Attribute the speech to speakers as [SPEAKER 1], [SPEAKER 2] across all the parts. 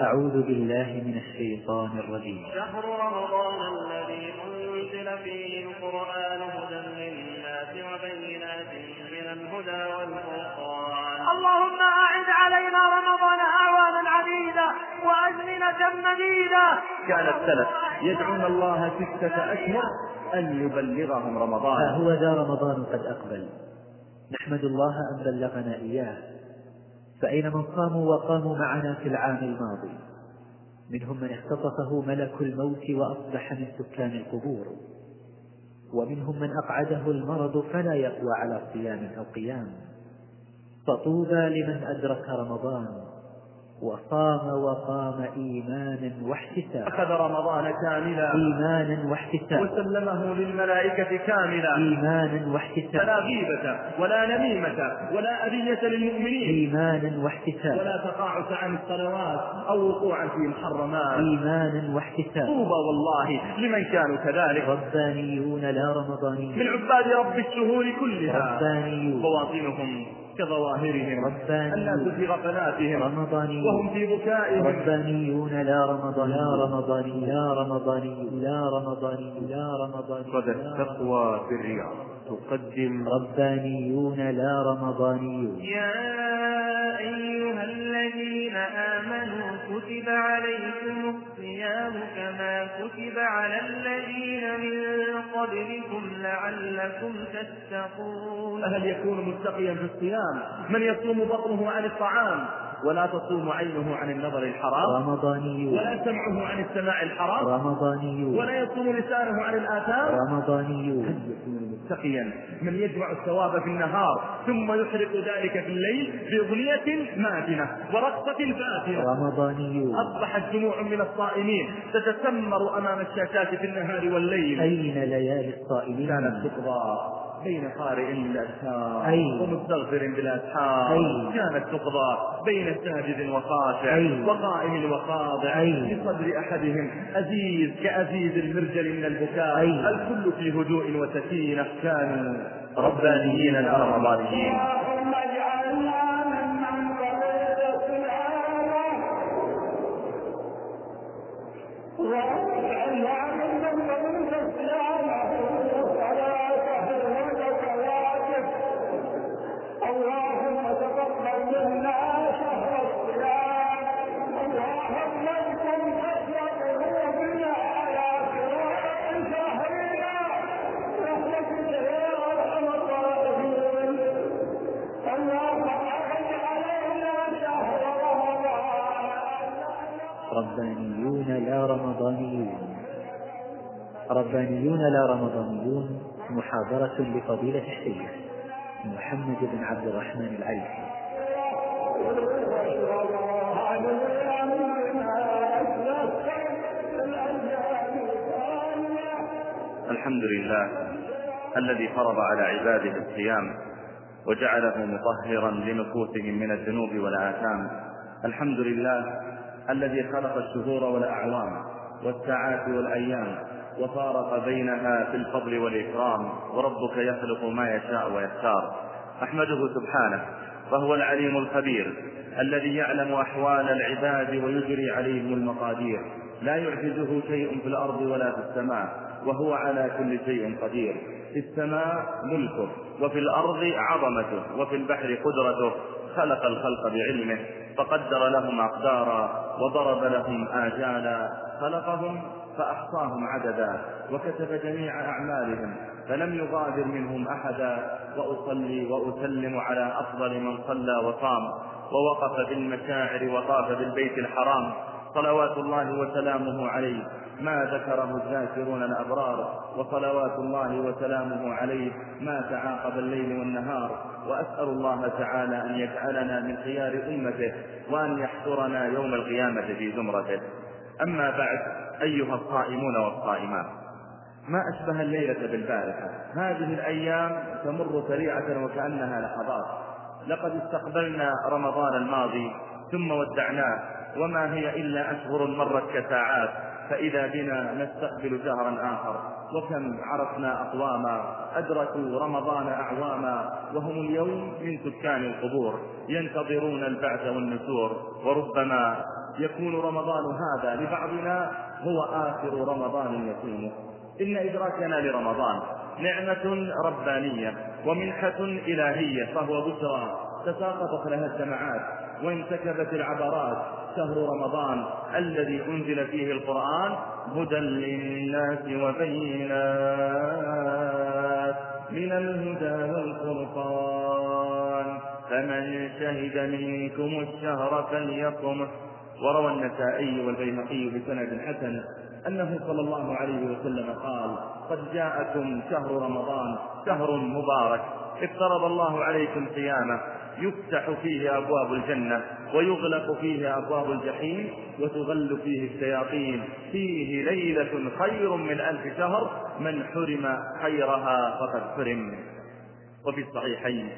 [SPEAKER 1] أعوذ بالله من الشيطان الرجيم.
[SPEAKER 2] شهر رمضان الذي أنزل فيه القرآن هدى للناس وبينات من الهدى والفرقان.
[SPEAKER 3] اللهم أعد علينا رمضان أعواما عديدة وأزمنة مديدة.
[SPEAKER 4] كان السلف يدعون الله ستة أشهر أن يبلغهم
[SPEAKER 1] ها
[SPEAKER 4] رمضان
[SPEAKER 1] هو ذا رمضان قد أقبل. نحمد الله أن بلغنا إياه. فأين من صاموا وقاموا معنا في العام الماضي؟ منهم من اختطفه ملك الموت وأصبح من سكان القبور. ومنهم من أقعده المرض فلا يقوى على صيام أو قيام. فطوبى لمن أدرك رمضان. وصام وقام إيمانا واحتسابا.
[SPEAKER 4] أخذ رمضان كاملا.
[SPEAKER 1] إيمانا واحتسابا.
[SPEAKER 4] وسلمه للملائكة كاملا.
[SPEAKER 1] إيمانا واحتسابا.
[SPEAKER 4] فلا غيبة ولا نميمة ولا أذية للمؤمنين.
[SPEAKER 1] إيمانا واحتسابا.
[SPEAKER 4] ولا تقاعس عن الصلوات أو وقوعا في محرمات.
[SPEAKER 1] إيمانا واحتسابا.
[SPEAKER 4] طوبى والله لمن كانوا كذلك.
[SPEAKER 1] ربانيون لا رمضانيون.
[SPEAKER 4] من عباد رب الشهور كلها.
[SPEAKER 1] ربانيون.
[SPEAKER 4] بواطنهم كظواهرهم
[SPEAKER 1] ربانيون.
[SPEAKER 4] الناس في غفلاتهم
[SPEAKER 1] رمضانيون.
[SPEAKER 4] وهم في بكائهم.
[SPEAKER 1] ربانيون لا رمضان لا رمضاني لا رمضاني لا رمضاني لا رمضاني
[SPEAKER 4] غدا
[SPEAKER 1] لا
[SPEAKER 4] التقوى في الرياض. تقدم.
[SPEAKER 1] ربانيون لا رمضانيون.
[SPEAKER 2] يا أيها الذين آمنوا كتب عليكم الصيام كما كتب على الذين من قبلكم لعلكم تتقون.
[SPEAKER 4] فهل يكون متقيا في الصيام. من يصوم بطنه عن الطعام؟ ولا تصوم عينه عن النظر الحرام
[SPEAKER 1] رمضانيون
[SPEAKER 4] ولا سمعه عن السماع الحرام
[SPEAKER 1] رمضانيون
[SPEAKER 4] ولا يصوم لسانه عن الآثام.
[SPEAKER 1] رمضانيون
[SPEAKER 4] هل يكون متقيا من يجمع الثواب في النهار ثم يحرق ذلك في الليل بأغنية ماتنة ورقصة فاتنة
[SPEAKER 1] رمضانيون
[SPEAKER 4] أصبحت جموع من الصائمين تتسمر أمام الشاشات في النهار والليل.
[SPEAKER 1] أين ليالي الصائمين؟
[SPEAKER 4] كانت تقضى. بين قارئ
[SPEAKER 1] أي.
[SPEAKER 4] ومستغفر بالأسحار. كانت تقضى بين ساجد وخاشع. وقائم وخاضع. في صدر أحدهم أزيز كأزيز المرجل من البكاء. الكل في هدوء وسكينة كانوا ربانيين لا رمضانيين
[SPEAKER 1] ربانيون لا رمضانيون محاضرة لفضيلة الشيخ محمد بن عبد الرحمن العيسي
[SPEAKER 5] الحمد لله الذي فرض على عباده الصيام وجعله مطهرا لنفوسهم من الذنوب والآثام. الحمد لله الذي خلق الشهور والأعوام والساعات والأيام وفارق بينها في الفضل والإكرام وربك يخلق ما يشاء ويختار. أحمده سبحانه فهو العليم الخبير الذي يعلم أحوال العباد ويجري عليهم المقادير. لا يعجزه شيء في الأرض ولا في السماء وهو على كل شيء قدير. في السماء ملكه وفي الأرض عظمته وفي البحر قدرته. خلق الخلق بعلمه فقدر لهم أقدارا وضرب لهم آجالا. خلقهم فأحصاهم عددا وكتب جميع أعمالهم فلم يغادر منهم أحدا. وأصلي وأسلم على أفضل من صلى وصام. ووقف بالمشاعر وطاف بالبيت الحرام. صلوات الله وسلامه عليه. ما ذكره الذاكرون الأبرار. وصلوات الله وسلامه عليه. ما تعاقب الليل والنهار. وأسأل الله تعالى أن يجعلنا من خيار أمته. وأن يحشرنا يوم القيامة في زمرته. أما بعد أيها الصائمون والصائمات. ما أشبه الليلة بالبارحة. هذه الأيام تمر سريعة وكأنها لحظات. لقد استقبلنا رمضان الماضي ثم ودعناه وما هي إلا أشهر مرت كساعات فإذا بنا نستقبل شهرا آخر. وكم عرفنا أقواما أدركوا رمضان أعواما وهم اليوم من سكان القبور ينتظرون البعث والنشور. وربما يكون رمضان هذا لبعضنا هو آخر رمضان يكونه إن إدراكنا لرمضان نعمة ربانية ومنحة إلهية فهو بشرى. تساقطت لها الدمعات وانتكبت العبرات شهر رمضان الذي أنزل فيه القرآن هدى للناس وبينات. من الهدى والفرقان. فمن شهد منكم الشهر فليصمه وروى النسائي والبيهقي بسند حسن أنه صلى الله عليه وسلم قال قد جاءكم شهر رمضان شهر مبارك افترض الله عليكم صيامه يفتح فيه أبواب الجنة ويغلق فيه أبواب الجحيم وتغل فيه الشياطين فيه ليلة خير من ألف شهر من حرم خيرها فقد حرم. وفي الصحيحين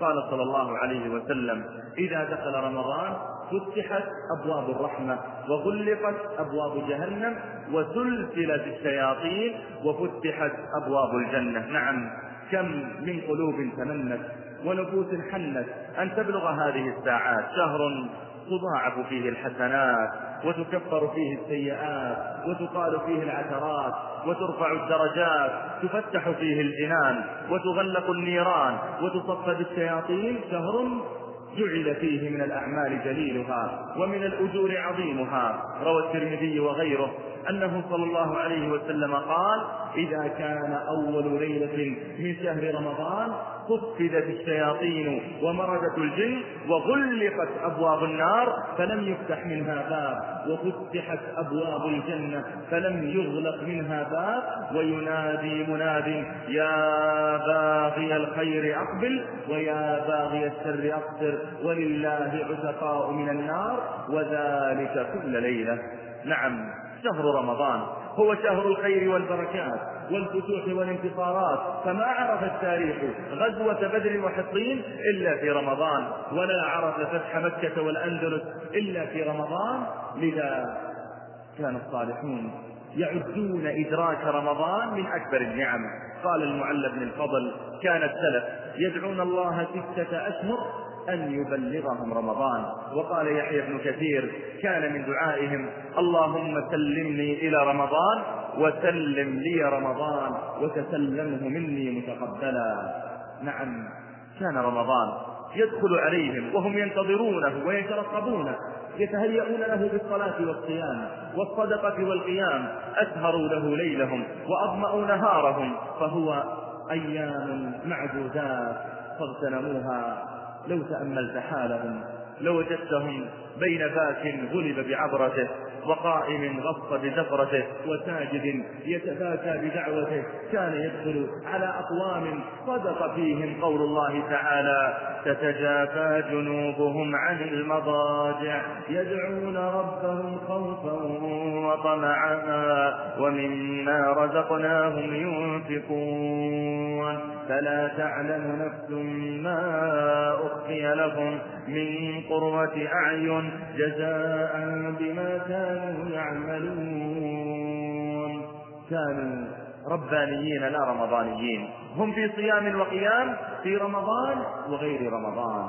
[SPEAKER 5] قال صلى الله عليه وسلم إذا دخل رمضان فتحت أبواب الرحمة وغلقت أبواب جهنم وسلسلت الشياطين وفتحت أبواب الجنة. نعم كم من قلوب تمنت ونفوس حنت أن تبلغ هذه الساعات. شهر تضاعف فيه الحسنات وتكفر فيه السيئات وتقال فيه العثرات وترفع الدرجات تفتح فيه الجنان وتغلق النيران وتصفد الشياطين. شهر جعل فيه من الأعمال جليلها ومن الأجور عظيمها. روى الترمذي وغيره. أنه صلى الله عليه وسلم قال إذا كان أول ليلة من شهر رمضان صفدت الشياطين ومردت الجن وغلقت أبواب النار فلم يفتح منها باب وفتحت أبواب الجنة فلم يغلق منها باب وينادي مناد يا باغي الخير أقبل ويا باغي الشر أقصر ولله عتقاء من النار وذلك كل ليلة. نعم. شهر رمضان هو شهر الخير والبركات والفتوح والانتصارات. فما عرف التاريخ غزوة بدر وحطين إلا في رمضان ولا عرف فتح مكة والأندلس إلا في رمضان. لذا كان الصالحون يعدون إدراك رمضان من أكبر النعم. قال المعلى بن الفضل كان السلف يدعون الله ستة أشهر أن يبلغهم رمضان. وقال يحيى بن كثير كان من دعائهم اللهم سلمني إلى رمضان وسلم لي رمضان وتسلمه مني متقبلا. نعم كان رمضان يدخل عليهم وهم ينتظرونه ويترقبونه يتهيئون له بالصلاة والصيام والصدقة والقيام أسهروا له ليلهم وأظمأوا نهارهم فهو أيام معدودات فاغتنموها. لو تأملت حالهم لوجدتهم بين باك غلب بعبرته وقائم غص بزفرته وساجد يتباكى بدعوته كان يدخل على أقوام صدق فيهم قول الله تعالى تتجافى جنوبهم عن المضاجع يدعون ربهم خوفا وطمعا ومما رزقناهم ينفقون. فلا تعلم نفس ما أخفي لهم من قرة أعين جزاء بما كانوا يعملون. كانوا ربانيين لا رمضانيين. هم في صيام وقيام في رمضان وغير رمضان.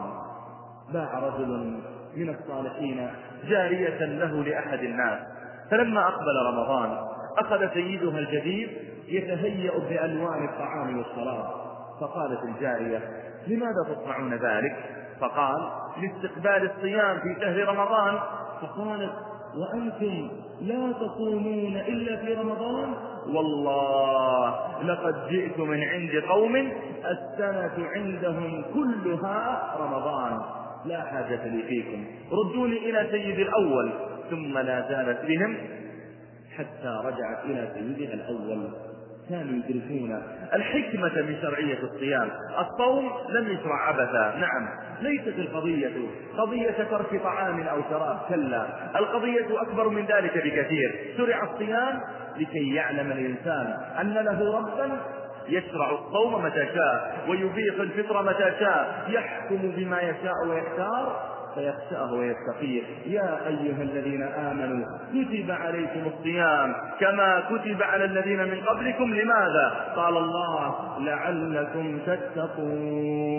[SPEAKER 5] باع رجل من الصالحين جارية له لأحد الناس. فلما أقبل رمضان أخذ سيدها الجديد يتهيأ بألوان الطعام والشراب. فقالت الجارية لماذا تصنعون ذلك؟ فقال لاستقبال الصيام في شهر رمضان. فقالت وأنتم لا تصومون إلا في رمضان؟ والله لقد جئت من عند قوم السنة عندهم كلها رمضان. لا حاجة لي فيكم. ردوني إلى سيد الأول. ثم لا زالت بهم حتى رجعت إلى سيدها الأول. كانوا يدركون الحكمة من شرعية الصيام. الصوم لم يشرع عبثا نعم ليست القضية قضية ترك طعام أو شراب. كلا القضية أكبر من ذلك بكثير. شرع الصيام لكي يعلم الإنسان أن له ربا يشرع الصوم متى شاء ويبيح الفطر متى شاء يحكم بما يشاء ويختار. فيخشاه ويتقيه يا أيها الذين آمنوا كتب عليكم الصيام كما كتب على الذين من قبلكم. لماذا؟ قال الله لعلكم تتقون.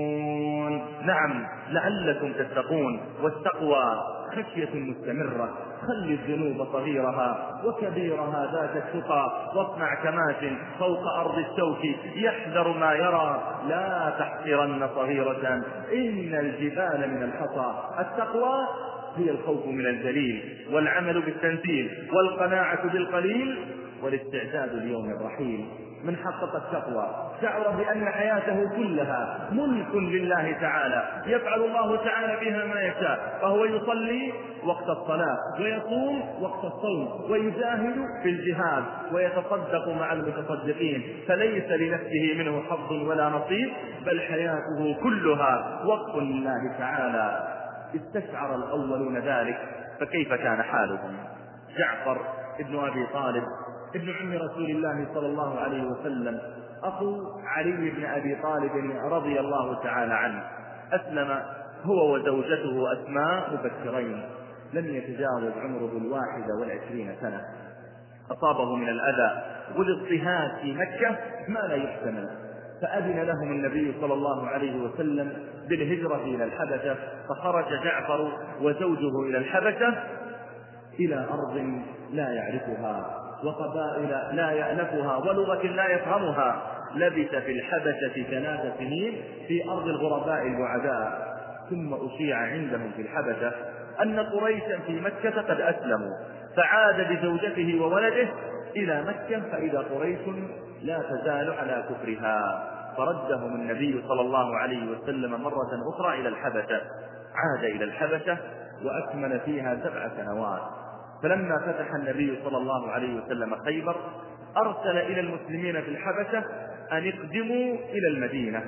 [SPEAKER 5] نعم لعلكم تتقون. والتقوى خشية مستمرة. خل الذنوب صغيرها وكبيرها ذات التقى واصنع كماش فوق أرض الشوك يحذر ما يرى. لا تحقرن صغيرة إن الجبال من الحصى التقوى هي الخوف من الجليل والعمل بالتنزيل والقناعة بالقليل والاستعداد ليوم الرحيل. من حقق التقوى. شعر بأن حياته كلها ملك لله تعالى. يفعل الله تعالى بها ما يشاء. فهو يصلي وقت الصلاة ويصوم وقت الصوم ويجاهد في الجهاد ويتصدق مع المتصدقين. فليس لنفسه منه حظ ولا نصيب بل حياته كلها وقف لله تعالى. استشعر الأولون ذلك فكيف كان حالهم؟ جعفر ابن أبي طالب ابن عم رسول الله صلى الله عليه وسلم أخو علي بن أبي طالب رضي الله تعالى عنه أسلم هو وزوجته أسماء مبكرين لم يتجاوز عمره الواحد والعشرين سنة. أصابه من الأذى والإضطهاد في مكة ما لا يحتمل. فأذن لهم النبي صلى الله عليه وسلم بالهجرة إلى الحبشة فخرج جعفر وزوجه إلى الحبشة إلى أرض لا يعرفها. وقبائل لا يألفها ولغة لا يفهمها لبث في الحبشة ثلاث سنين في أرض الغرباء البعداء ثم أشيع عندهم في الحبشة أن قريشا في مكة قد أسلموا فعاد بزوجته وولده إلى مكة فإذا قريش لا تزال على كفرها. فردهم النبي صلى الله عليه وسلم مرة أخرى إلى الحبشة عاد إلى الحبشة وأكمل فيها سبع سنوات. فلما فتح النبي صلى الله عليه وسلم خيبر أرسل إلى المسلمين في الحبشة أن اقدموا إلى المدينة.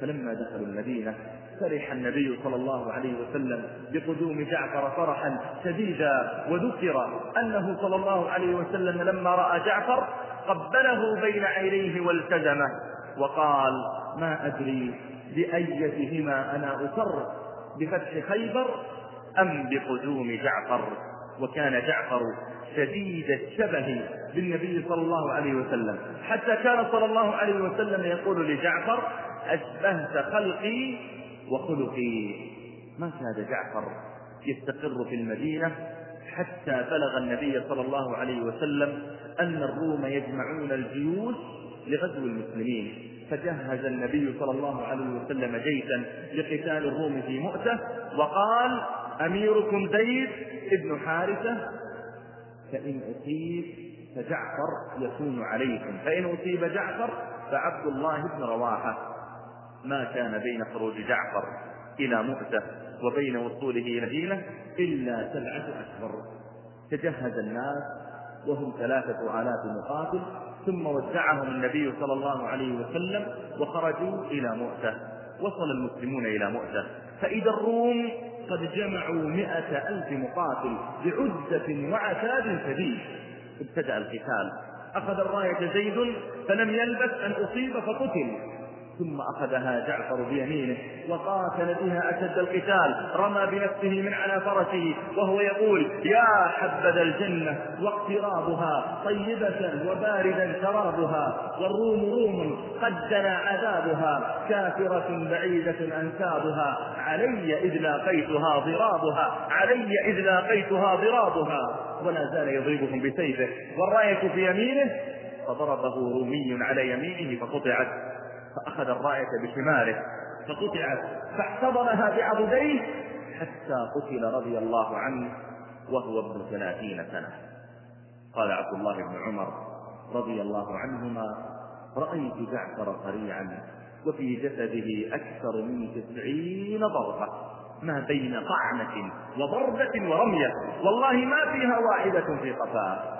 [SPEAKER 5] فلما دخلوا المدينة فرح النبي صلى الله عليه وسلم بقدوم جعفر فرحا شديدا وذكر أنه صلى الله عليه وسلم لما رأى جعفر قبله بين عينيه والتزمه وقال ما أدري بأيتهما أنا أسر بفتح خيبر أم بقدوم جعفر. وكان جعفر شديد الشبه بالنبي صلى الله عليه وسلم. حتى كان صلى الله عليه وسلم يقول لجعفر أشبهت خلقي وخلقي. ما كاد جعفر يستقر في المدينة حتى بلغ النبي صلى الله عليه وسلم أن الروم يجمعون الجيوش لغزو المسلمين. فجهز النبي صلى الله عليه وسلم جيشا لقتال الروم في مؤتة وقال أميركم زيد ابن حارثة فإن أصيب فجعفر يكون عليكم فإن أصيب جعفر فعبد الله بن رواحة. ما كان بين خروج جعفر إلى مؤتة وبين وصوله إلى مدينة إلا سبعة أشهر. تجهز الناس وهم ثلاثة آلاف مقاتل ثم وزعهم النبي صلى الله عليه وسلم وخرجوا إلى مؤتة وصل المسلمون إلى مؤتة. فإذا الروم قد جمعوا مئة ألف مقاتل بعزة وعتاد شديد. ابتدأ القتال. أخذ الراية زيد فلم يلبث أن أصيب فقتل. ثم أخذها جعفر بيمينه وقاتل بها أشد القتال رمى بنفسه من على فرسه وهو يقول يا حبذا الجنة واقترابها طيبة وباردا شرابها والروم روم قد دنا عذابها كافرة بعيدة أنسابها علي إذ لاقيتها ضرابها علي إذ لاقيتها ضرابها. ولا زال يضربهم بسيفه والراية في يمينه فضربه رومي على يمينه فقطعت فأخذ الراية بشماله فقطعت فاحتضنها بعضديه حتى قتل رضي الله عنه وهو ابن ثلاثين سنة. قال عبد الله بن عمر رضي الله عنهما رأيت جعفر صريعا وفي جسده أكثر من تسعين ضربة ما بين طعنة وضربة ورمية. والله ما فيها واحدة في قفاه.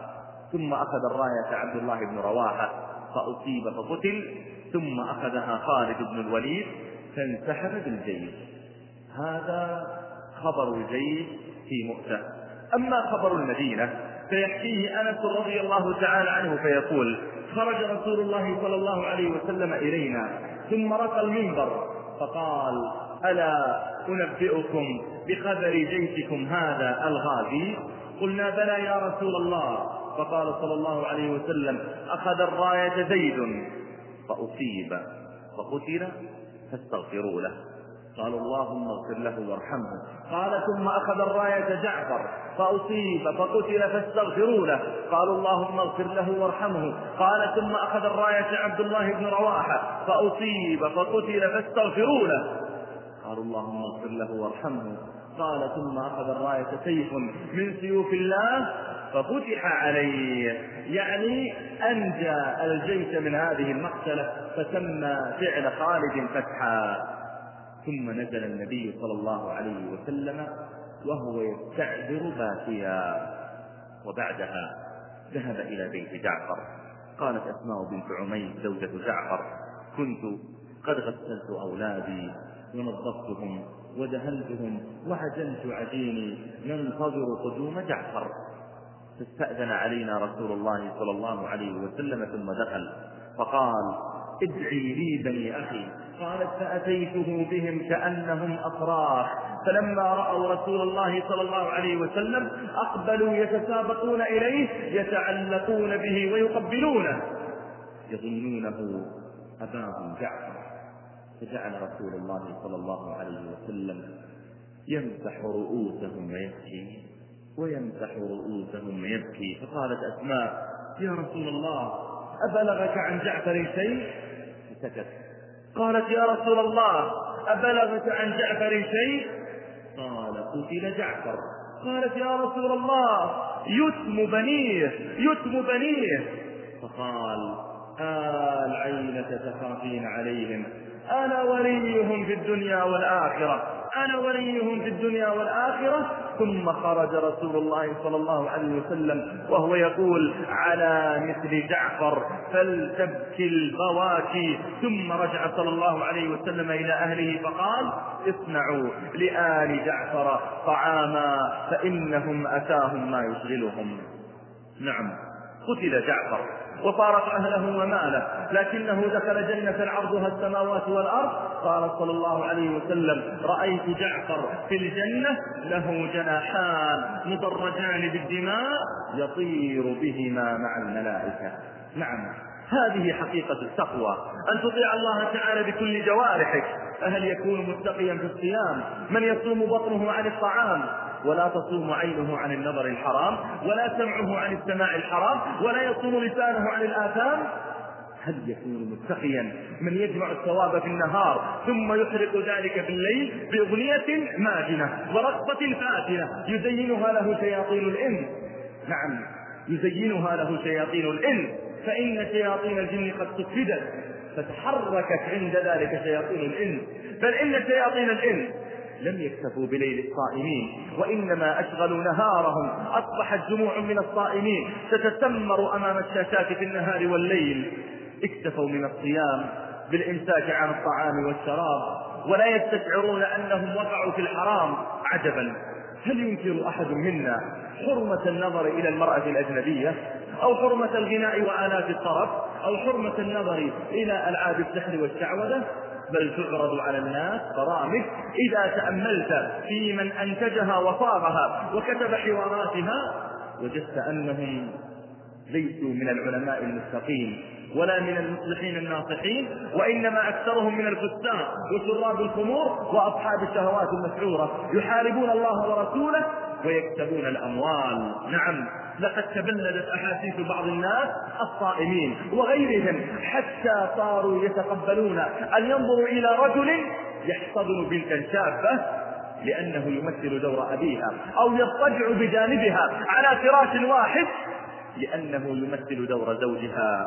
[SPEAKER 5] ثم أخذ الراية عبد الله بن رواحة فأصيب فقتل ثم أخذها خالد بن الوليد فانسحب بالجيش. هذا خبر الجيش في مؤتة. أما خبر المدينة فيحكيه أنس رضي الله تعالى عنه فيقول خرج رسول الله صلى الله عليه وسلم إلينا ثم رقى المنبر فقال ألا أنبئكم بخبر جيشكم هذا الغازي؟ قلنا بلى يا رسول الله. فقال صلى الله عليه وسلم أخذ الراية زيد فأصيب. فقتل فاستغفروا له. قالوا اللهم اغفر له وارحمه. قال ثم أخذ الراية جعفر فأصيب فقتل فاستغفروا له. قالوا اللهم اغفر له وارحمه. قال ثم أخذ الراية عبد الله بن رواحة فأصيب فقتل فاستغفروا له. قالوا اللهم اغفر له وارحمه. قال ثم أخذ الراية سيف من سيوف الله ففتح عليه. يعني أنجى الجيش من هذه المقتلة فسمى فعل خالد فتحا. ثم نزل النبي صلى الله عليه وسلم وهو يستعذر باكيا. وبعدها ذهب إلى بيت جعفر. قالت أسماء بنت عميس زوجة جعفر كنت قد غسلت أولادي ونظفتهم ودهنتهم وعجنت عجيني ننتظر قدوم جعفر. فاستأذن علينا رسول الله صلى الله عليه وسلم ثم دخل فقال ادعي لي بني أخي. قالت فأتيته بهم كأنهم أفراح فلما رأوا رسول الله صلى الله عليه وسلم أقبلوا يتسابقون إليه يتعلقون به ويقبلونه. يظنونه أباهم جعفر. فجعل رسول الله صلى الله عليه وسلم يمسح رؤوسهم ويبكي ويمسح رؤوسهم ويبكي فقالت أسماء يا رسول الله أبلغك عن جعفر شيء؟ فسكت. قالت يا رسول الله أبلغك عن جعفر شيء؟ قال قتل جعفر. قالت يا رسول الله يتم بنيه يتم بنيه. فقال آل عينة تخافين عليهم. أنا وليهم في الدنيا والآخرة. أنا وليهم في الدنيا والآخرة. ثم خرج رسول الله صلى الله عليه وسلم وهو يقول على مثل جعفر فلتبكي البواكي ثم رجع صلى الله عليه وسلم إلى أهله فقال اصنعوا لآل جعفر طعاما فإنهم أتاهم ما يشغلهم. نعم قتل جعفر. وفارق أهله وماله. لكنه دخل جنة عرضها السماوات والأرض. قال صلى الله عليه وسلم رأيت جعفر في الجنة له جناحان مدرجان بالدماء يطير بهما مع الملائكة. نعم هذه حقيقة التقوى. أن تطيع الله تعالى بكل جوارحك. فهل يكون متقيا في الصيام. من يصوم بطنه عن الطعام. ولا تصوم عينه عن النظر الحرام ولا سمعه عن السماع الحرام ولا يصوم لسانه عن الآثام. هل يكون متقيا من يجمع الثواب في النهار ثم يحرق ذلك في الليل بأغنية ماجنة ورقصة فاتنة يزينها له شياطين الإنس؟ نعم يزينها له شياطين الإنس. فإن شياطين الجن قد صفدت فتحركت عند ذلك شياطين الإنس. بل إن شياطين الإنس لم يكتفوا بليل الصائمين وإنما أشغلوا نهارهم أصبحت جموع من الصائمين تتسمر أمام الشاشات في النهار والليل. اكتفوا من الصيام بالإمساك عن الطعام والشراب ولا يستشعرون أنهم وقعوا في الحرام. عجبا هل ينكر أحد منا حرمة النظر إلى المرأة الأجنبية؟ أو حرمة الغناء وآلات الطرب أو حرمة النظر إلى ألعاب السحر والشعوذة؟ بل تعرض على الناس برامج إذا تأملت في من أنتجها وصاغها وكتب حواراتها وجدت أنهم ليسوا من العلماء المستقيم ولا من المصلحين الناصحين وإنما أكثرهم من الفساق وشراب الخمور وأصحاب الشهوات المسعورة يحاربون الله ورسوله ويكسبون الأموال. نعم. لقد تبلدت أحاسيس بعض الناس الصائمين وغيرهم حتى صاروا يتقبلون أن ينظروا إلى رجل يحتضن بنتا شابة لأنه يمثل دور أبيها أو يضطجع بجانبها على فراش واحد لأنه يمثل دور زوجها.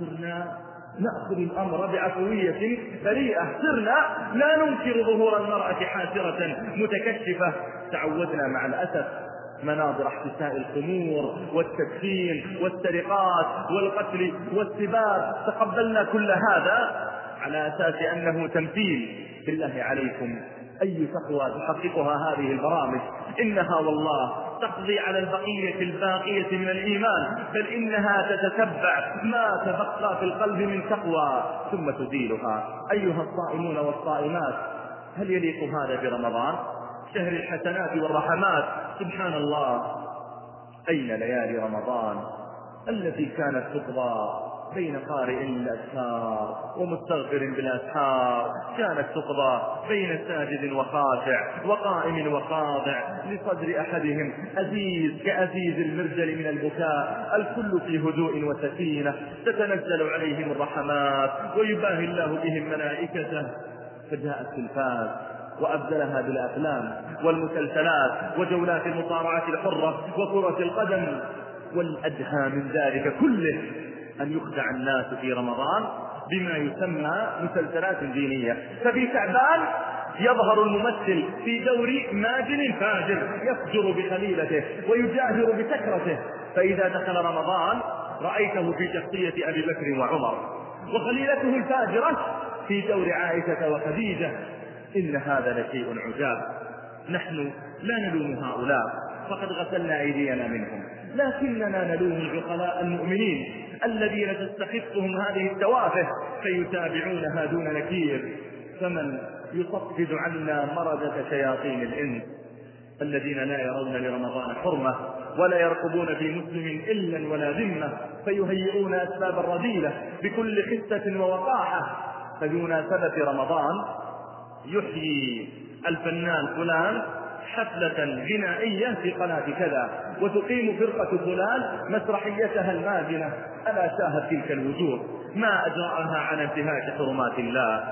[SPEAKER 5] صرنا نأخذ الأمر بعفوية بريئة. صرنا لا ننكر ظهور المرأة حاسرة متكشفة. تعودنا مع الأسف مناظر احتساء الخمور والتدخين والسرقات والقتل والسباب. تقبلنا كل هذا على أساس أنه تمثيل بالله عليكم. أي تقوى تحققها هذه البرامج؟ إنها والله تقضي على البقية الباقية من الإيمان بل إنها تتتبع ما تبقى في القلب من تقوى ثم تزيلها. أيها الصائمون والصائمات هل يليق هذا برمضان؟ شهر الحسنات والرحمات. سبحان الله أين ليالي رمضان؟ التي كانت تقضى بين قارئ الأذكار ومستغفر بالأسحار كانت تقضى بين ساجد وخاشع وقائم وخاضع لصدر أحدهم أزيز كأزيز المرجل من البكاء. الكل في هدوء وسكينة تتنزل عليهم الرحمات ويباهي الله بهم ملائكته. فجاء التلفاز وأبدلها بالأفلام والمسلسلات وجولات المصارعة الحرة وكرة القدم. والأدهى من ذلك كله أن يخدع الناس في رمضان بما يسمى مسلسلات دينية. ففي شعبان يظهر الممثل في دور ماجن فاجر يفجر بخليلته ويجاهر بسكرته. فإذا دخل رمضان رأيته في شخصية أبي بكر وعمر وخليلته الفاجرة في دور عائشة وخديجة إن هذا لشيء عجاب. نحن لا نلوم هؤلاء فقد غسلنا أيدينا منهم. لكننا نلوم العقلاء المؤمنين الذين تستخفهم هذه التوافه فيتابعونها دون نكير. فمن يصفد عنا مردة شياطين الإنس الذين لا يرون لرمضان حرمة ولا يرقبون في مسلم إلا ولا ذمة فيهيئون أسباب الرذيلة بكل خسة ووقاحة. فبمناسبة رمضان يحيي الفنان فلان حفلة غنائية في قناة كذا وتقيم فرقة فلان مسرحيتها الماجنة ألا شاهد تلك الوجوه؟ ما أجرأها على انتهاك حرمات الله.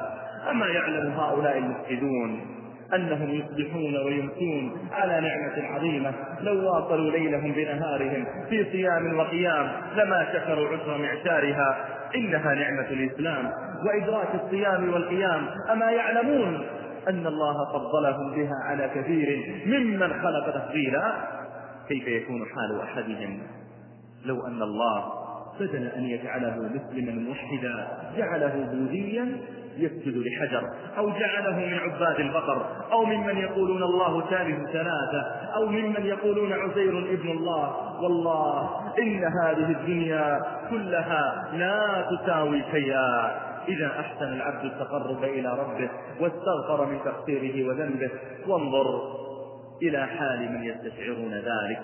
[SPEAKER 5] أما يعلم هؤلاء المفسدون أنهم يصبحون ويمسون على نعمة عظيمة. لو واصلوا ليلهم بنهارهم في صيام وقيام لما شكروا عسر معشارها. إنها نعمة الإسلام وإدراك الصيام والقيام. أما يعلمون أن الله فضلهم بها على كثير ممن خلق تفضيلا كيف يكون حال أحدهم؟ لو أن الله بدل أن يجعله مسلما موحدا جعله بوذيا يسجد لحجر أو جعله من عباد البقر أو ممن يقولون الله ثالث ثلاثة أو ممن يقولون عزير ابن الله. والله إن هذه الدنيا كلها لا تساوي شيئا. إذا أحسن العبد التقرب إلى ربه واستغفر من تقصيره وذنبه وانظر إلى حال من يستشعرون ذلك.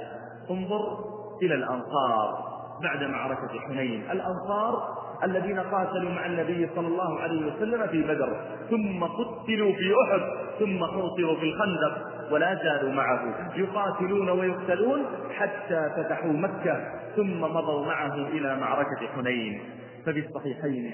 [SPEAKER 5] انظر إلى الأنصار. بعد معركة حنين الأنصار الذين قاتلوا مع النبي صلى الله عليه وسلم في بدر ثم قتلوا في أحد ثم حوصروا في الخندق. ولا زالوا معه. يقاتلون ويقتلون حتى فتحوا مكة ثم مضوا معه إلى معركة حنين. ففي الصحيحين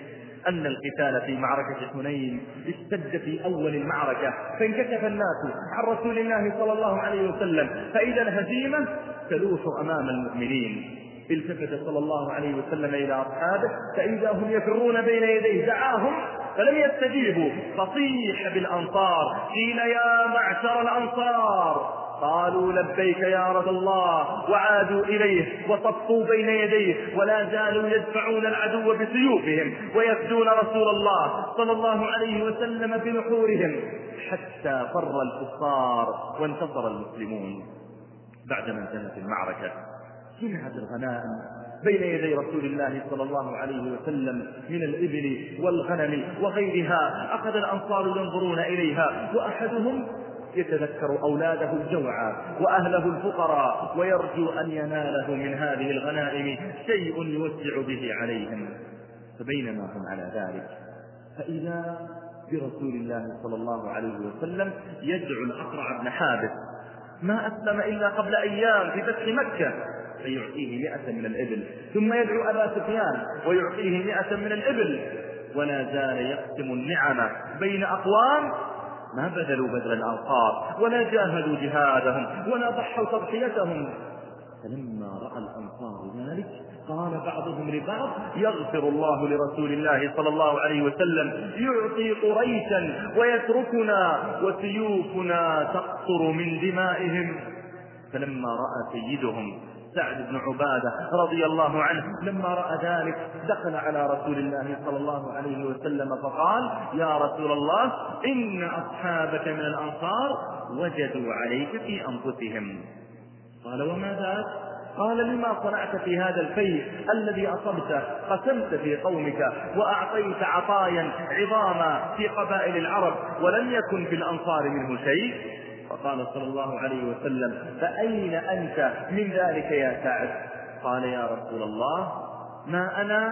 [SPEAKER 5] أن القتال في معركة حنين اشتد في أول المعركة. فانكشف الناس عن رسول الله صلى الله عليه وسلم. فإذا الهزيمة تلوح أمام المؤمنين. التفت صلى الله عليه وسلم إلى أصحابه فإذا هم يفرون بين يديه دعاهم فلم يستجيبوا. فصيح بالأنصار قيل يا معشر الأنصار قالوا لبيك يا رسول الله وعادوا إليه وصفوا بين يديه ولا زالوا يدفعون العدو بسيوفهم ويفدون رسول الله صلى الله عليه وسلم بنحورهم حتى فر الكفار وانتصر المسلمون بعدما انتهت المعركة. جمعت الغنائم بين يدي رسول الله صلى الله عليه وسلم من الإبل والغنم وغيرها. أخذ الأنصار ينظرون إليها وأحدهم يتذكر أولاده الجوعى وأهله الفقراء ويرجو أن يناله من هذه الغنائم شيء يوسع به عليهم. فبينما هم على ذلك فإذا برسول الله صلى الله عليه وسلم يدعو الأقرع بن حابس ما أسلم إلا قبل أيام في فتح مكة. فيعطيه مئة من الإبل. ثم يدعو أبا سفيان ويعطيه مئة من الإبل. ولا زال يقسم النعم بين أقوام ما بذلوا بذل الأنصار ولا جاهدوا جهادهم ولا ضحوا تضحيتهم. فلما رأى الأنصار ذلك قال بعضهم لبعض يغفر الله لرسول الله صلى الله عليه وسلم يعطي قريشا ويتركنا وسيوفنا تقطر من دمائهم. فلما رأى سيدهم سعد بن عبادة رضي الله عنه لما رأى ذلك دخل على رسول الله صلى الله عليه وسلم فقال يا رسول الله إن أصحابك من الأنصار وجدوا عليك في أنفسهم. قال وما ذاك؟ قال لما صنعت في هذا الفيء الذي أصبته قسمت في قومك وأعطيت عطايا عظاما في قبائل العرب ولم يكن في الأنصار منه شيء. فقال صلى الله عليه وسلم فأين أنت؟ من ذلك يا سعد؟ قال يا رسول الله ما أنا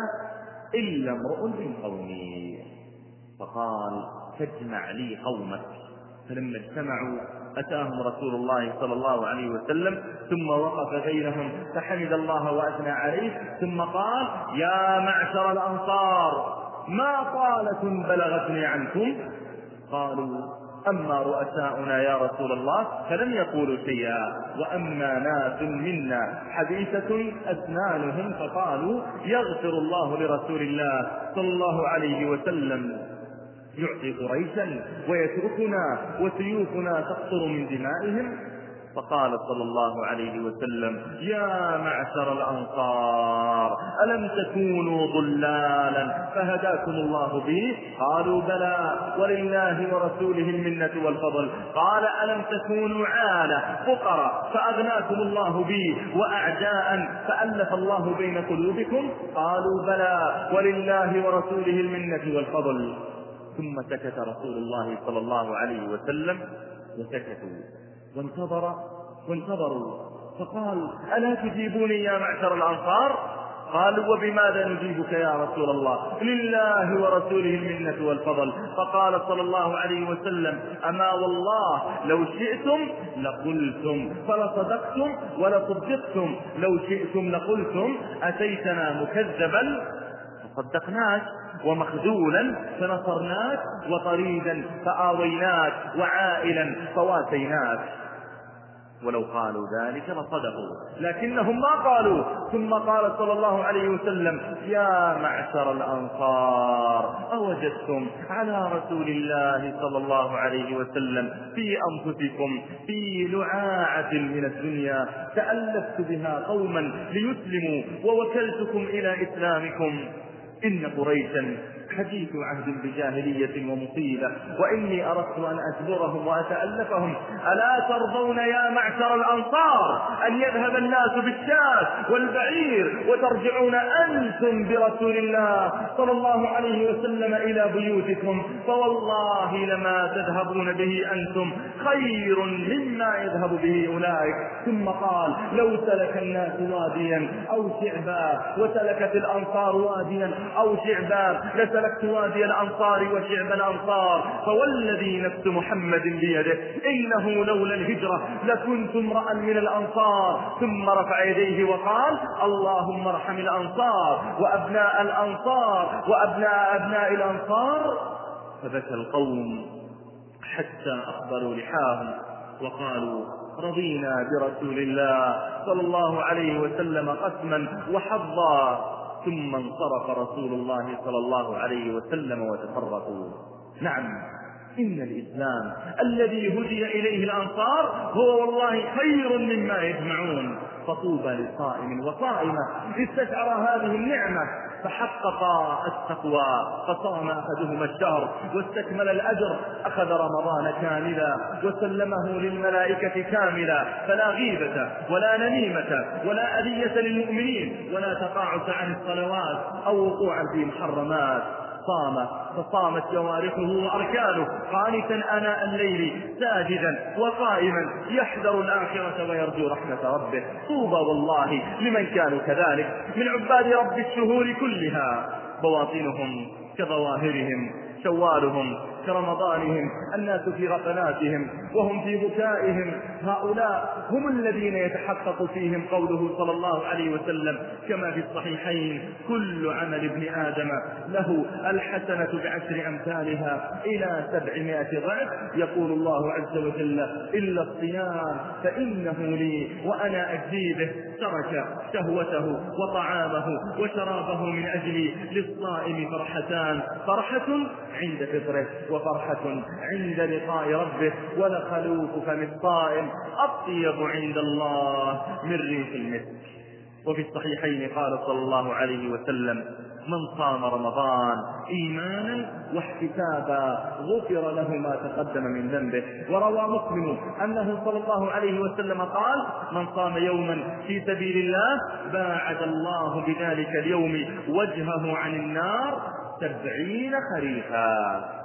[SPEAKER 5] إلا امرؤ من قومي. فقال فاجمع لي قومك. فلما اجتمعوا أتاهم رسول الله صلى الله عليه وسلم ثم وقف بينهم فحمد الله وأثنى عليه ثم قال يا معشر الأنصار ما طالة بلغتني عنكم؟ قالوا أما رؤساؤنا يا رسول الله فلم يقولوا شيئا وأما ناس منا حديثة أسنانهم فقالوا يغفر الله لرسول الله صلى الله عليه وسلم. يعطي قريشا ويتركنا وسيوفنا تقطر من دمائهم. فقال صلى الله عليه وسلم يا معشر الأنصار ألم تكونوا ضلالا؟ فهداكم الله به. قالوا بلى ولله ورسوله المنة والفضل. قال ألم تكونوا عالة فقراء فأغناكم الله به وأعداء فألف الله بين قلوبكم؟ قالوا بلى ولله ورسوله المنة والفضل. ثم سكت رسول الله صلى الله عليه وسلم وسكتوا. وانتظر وانتظروا. فقال ألا تجيبوني يا معشر الأنصار؟ قالوا وبماذا نجيبك يا رسول الله؟ لله ورسوله المنة والفضل. فقال صلى الله عليه وسلم أما والله لو شئتم لقلتم فلصدقتم ولصدقتم. لو شئتم لقلتم أتيتنا مكذبا؟ فصدقناك ومخذولا فنصرناك وطريدا فآويناك وعائلا فواسيناك ولو قالوا ذلك لصدقوا. لكنهم ما قالوا. ثم قال صلى الله عليه وسلم يا معشر الأنصار أوجدتم على رسول الله صلى الله عليه وسلم في أنفسكم في لعاعة من الدنيا تألفت بها قوما ليسلموا ووكلتكم إلى إسلامكم. إن قريشا حديث عهد بجاهلية ومصيبة وإني أردت أن أجبرهم وأتألفهم. ألا ترضون يا معشر الأنصار أن يذهب الناس بالشاة والبعير وترجعون أنتم برسول الله صلى الله عليه وسلم إلى بيوتكم؟ فوالله لما تذهبون به أنتم خير مما يذهب به أولئك. ثم قال لو سلك الناس واديا أو شعبا وسلكت الأنصار واديا أو شعبا لسلك سلكت وادي الأنصار وشعب الأنصار. فوالذي نفس محمد بيده إنه لولا الهجرة لكنت امرأ من الأنصار. ثم رفع يديه وقال اللهم ارحم الأنصار وأبناء الأنصار وأبناء أبناء الأنصار. فبكى القوم حتى أقبلوا لحاهم وقالوا رضينا برسول الله صلى الله عليه وسلم قسما وحظا. ثم انصرف رسول الله صلى الله عليه وسلم وتفرقوا. نعم إن الإسلام الذي هدي إليه الأنصار هو والله خير مما يجمعون. فطوبى لصائم وصائمة استشعر هذه النعمة فحقق التقوى فصام أحدهما الشهر واستكمل الأجر أخذ رمضان كاملا وسلمه للملائكة كاملا فلا غيبة ولا نميمة ولا أذية للمؤمنين ولا تقاعس عن الصلوات أو وقوعا في محرمات صام فصامت جوارحه وأركانه قانتا أناء الليل ساجدا وقائما يحذر الآخرة ويرجو رحمة ربه. طوبى والله لمن كانوا كذلك من عباد رب الشهور كلها. بواطنهم كظواهرهم شوالهم كرمضانهم الناس في غفلاتهم وهم في بكائهم. هؤلاء هم الذين يتحقق فيهم قوله صلى الله عليه وسلم كما في الصحيحين كل عمل ابن آدم له الحسنة بعشر أمثالها إلى سبعمائة ضعف يقول الله عز وجل إلا الصيام فإنه لي وأنا أجزي به ترك شهوته وطعامه وشرابه من أجلي للصائم فرحتان فرحة عند فطره وفرحة عند لقاء ربه ولخلوف فم الصائم أطيب عند الله من ريح المسك. وفي الصحيحين قال صلى الله عليه وسلم من صام رمضان إيمانا واحتسابا غفر له ما تقدم من ذنبه. وروى مسلم أنه صلى الله عليه وسلم قال من صام يوما في سبيل الله باعد الله بذلك اليوم وجهه عن النار سبعين خريفا.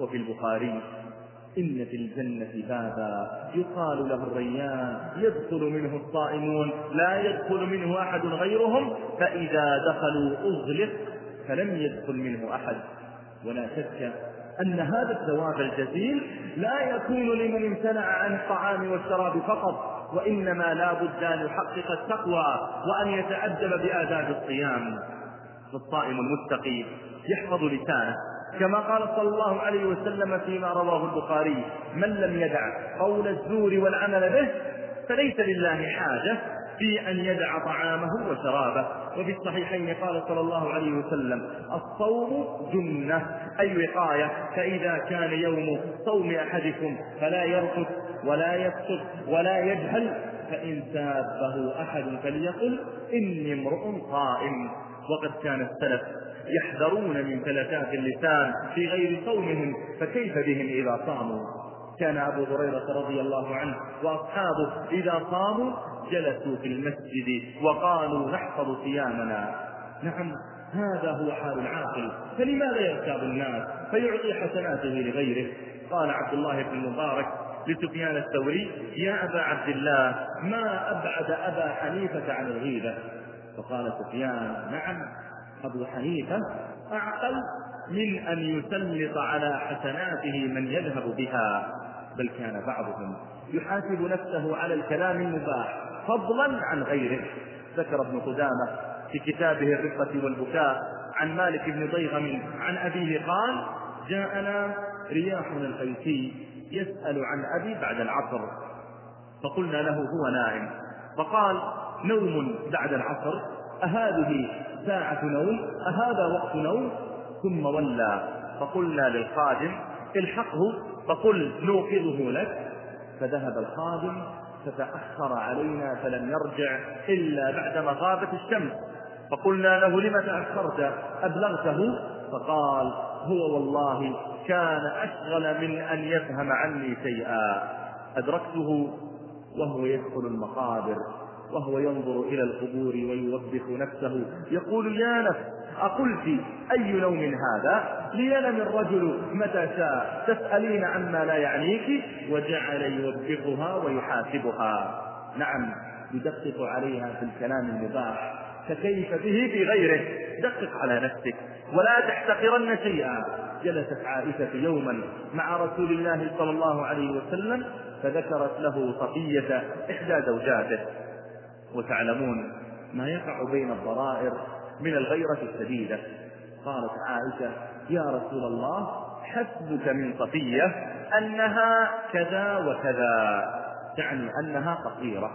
[SPEAKER 5] وفي البخاري إن في الجنة بابا يقال له الريان يدخل منه الصائمون لا يدخل منه أحد غيرهم فإذا دخلوا أغلق فلم يدخل منه أحد. ولا شك أن هذا الثواب الجزيل لا يكون لمن امتنع عن الطعام والشراب فقط وإنما لا بد أن يحقق التقوى وأن يتأدب بآداب الصيام. فالصائم المتقي يحفظ لسانه كما قال صلى الله عليه وسلم فيما رواه البخاري من لم يدع قول الزور والعمل به فليس لله حاجة في أن يدع طعامه وشرابه. وفي الصحيحين قال صلى الله عليه وسلم الصوم جنة أي وقاية فإذا كان يوم صوم أحدكم فلا يرفث ولا يفسق ولا يجهل فإن سابه أحد فليقل إني امرؤ صائم. وقد كان السلف يحذرون من فلتات اللسان في غير صومهم فكيف بهم إذا صاموا؟ كان أبو هريرة رضي الله عنه وأصحابه إذا صاموا جلسوا في المسجد وقالوا نحفظ صيامنا. نعم هذا هو حال العاقل فلماذا يغتاب الناس؟ فيعطي حسناته لغيره. قال عبد الله بن المبارك لسفيان الثوري يا أبا عبد الله ما أبعد أبا حنيفة عن الغيبة؟ فقال سفيان نعم. أبو حنيفة أعقل من أن يسلط على حسناته من يذهب بها بل كان بعضهم يحاسب نفسه على الكلام المباح فضلا عن غيره. ذكر ابن قدامة في كتابه الرقة والبكاء عن مالك بن ضيغم عن أبيه قال جاءنا رياحنا القيسي يسأل عن أبي بعد العصر. فقلنا له هو نائم. فقال نوم بعد العصر. أهذه ساعة نوم أهذا وقت نوم ثم ولى. فقلنا للخادم الحقه فقل نوقظه لك. فذهب الخادم فتأخر علينا فلم يرجع إلا بعدما غابت الشمس. فقلنا له لم تأخرت؟ أبلغته؟ فقال هو والله كان أشغل من أن يفهم عني شيئا. أدركته وهو يدخل المقابر. وهو ينظر إلى القبور ويوبخ نفسه. يقول يا نفس أقلت أي نوم هذا؟ لينم الرجل متى شاء. تسألين عما لا يعنيك وجعل يوبخها ويحاسبها. نعم يدقق عليها في الكلام المباح. فكيف به في غيره؟ دقق على نفسك. ولا تحتقرن شيئا. جلست عائشة يوما مع رسول الله صلى الله عليه وسلم فذكرت له صفية إحدى زوجاته. وتعلمون ما يقع بين الضرائر من الغيرة الشديدة. قالت عائشة يا رسول الله حسبك من صفية أنها كذا وكذا. تعني أنها قصيرة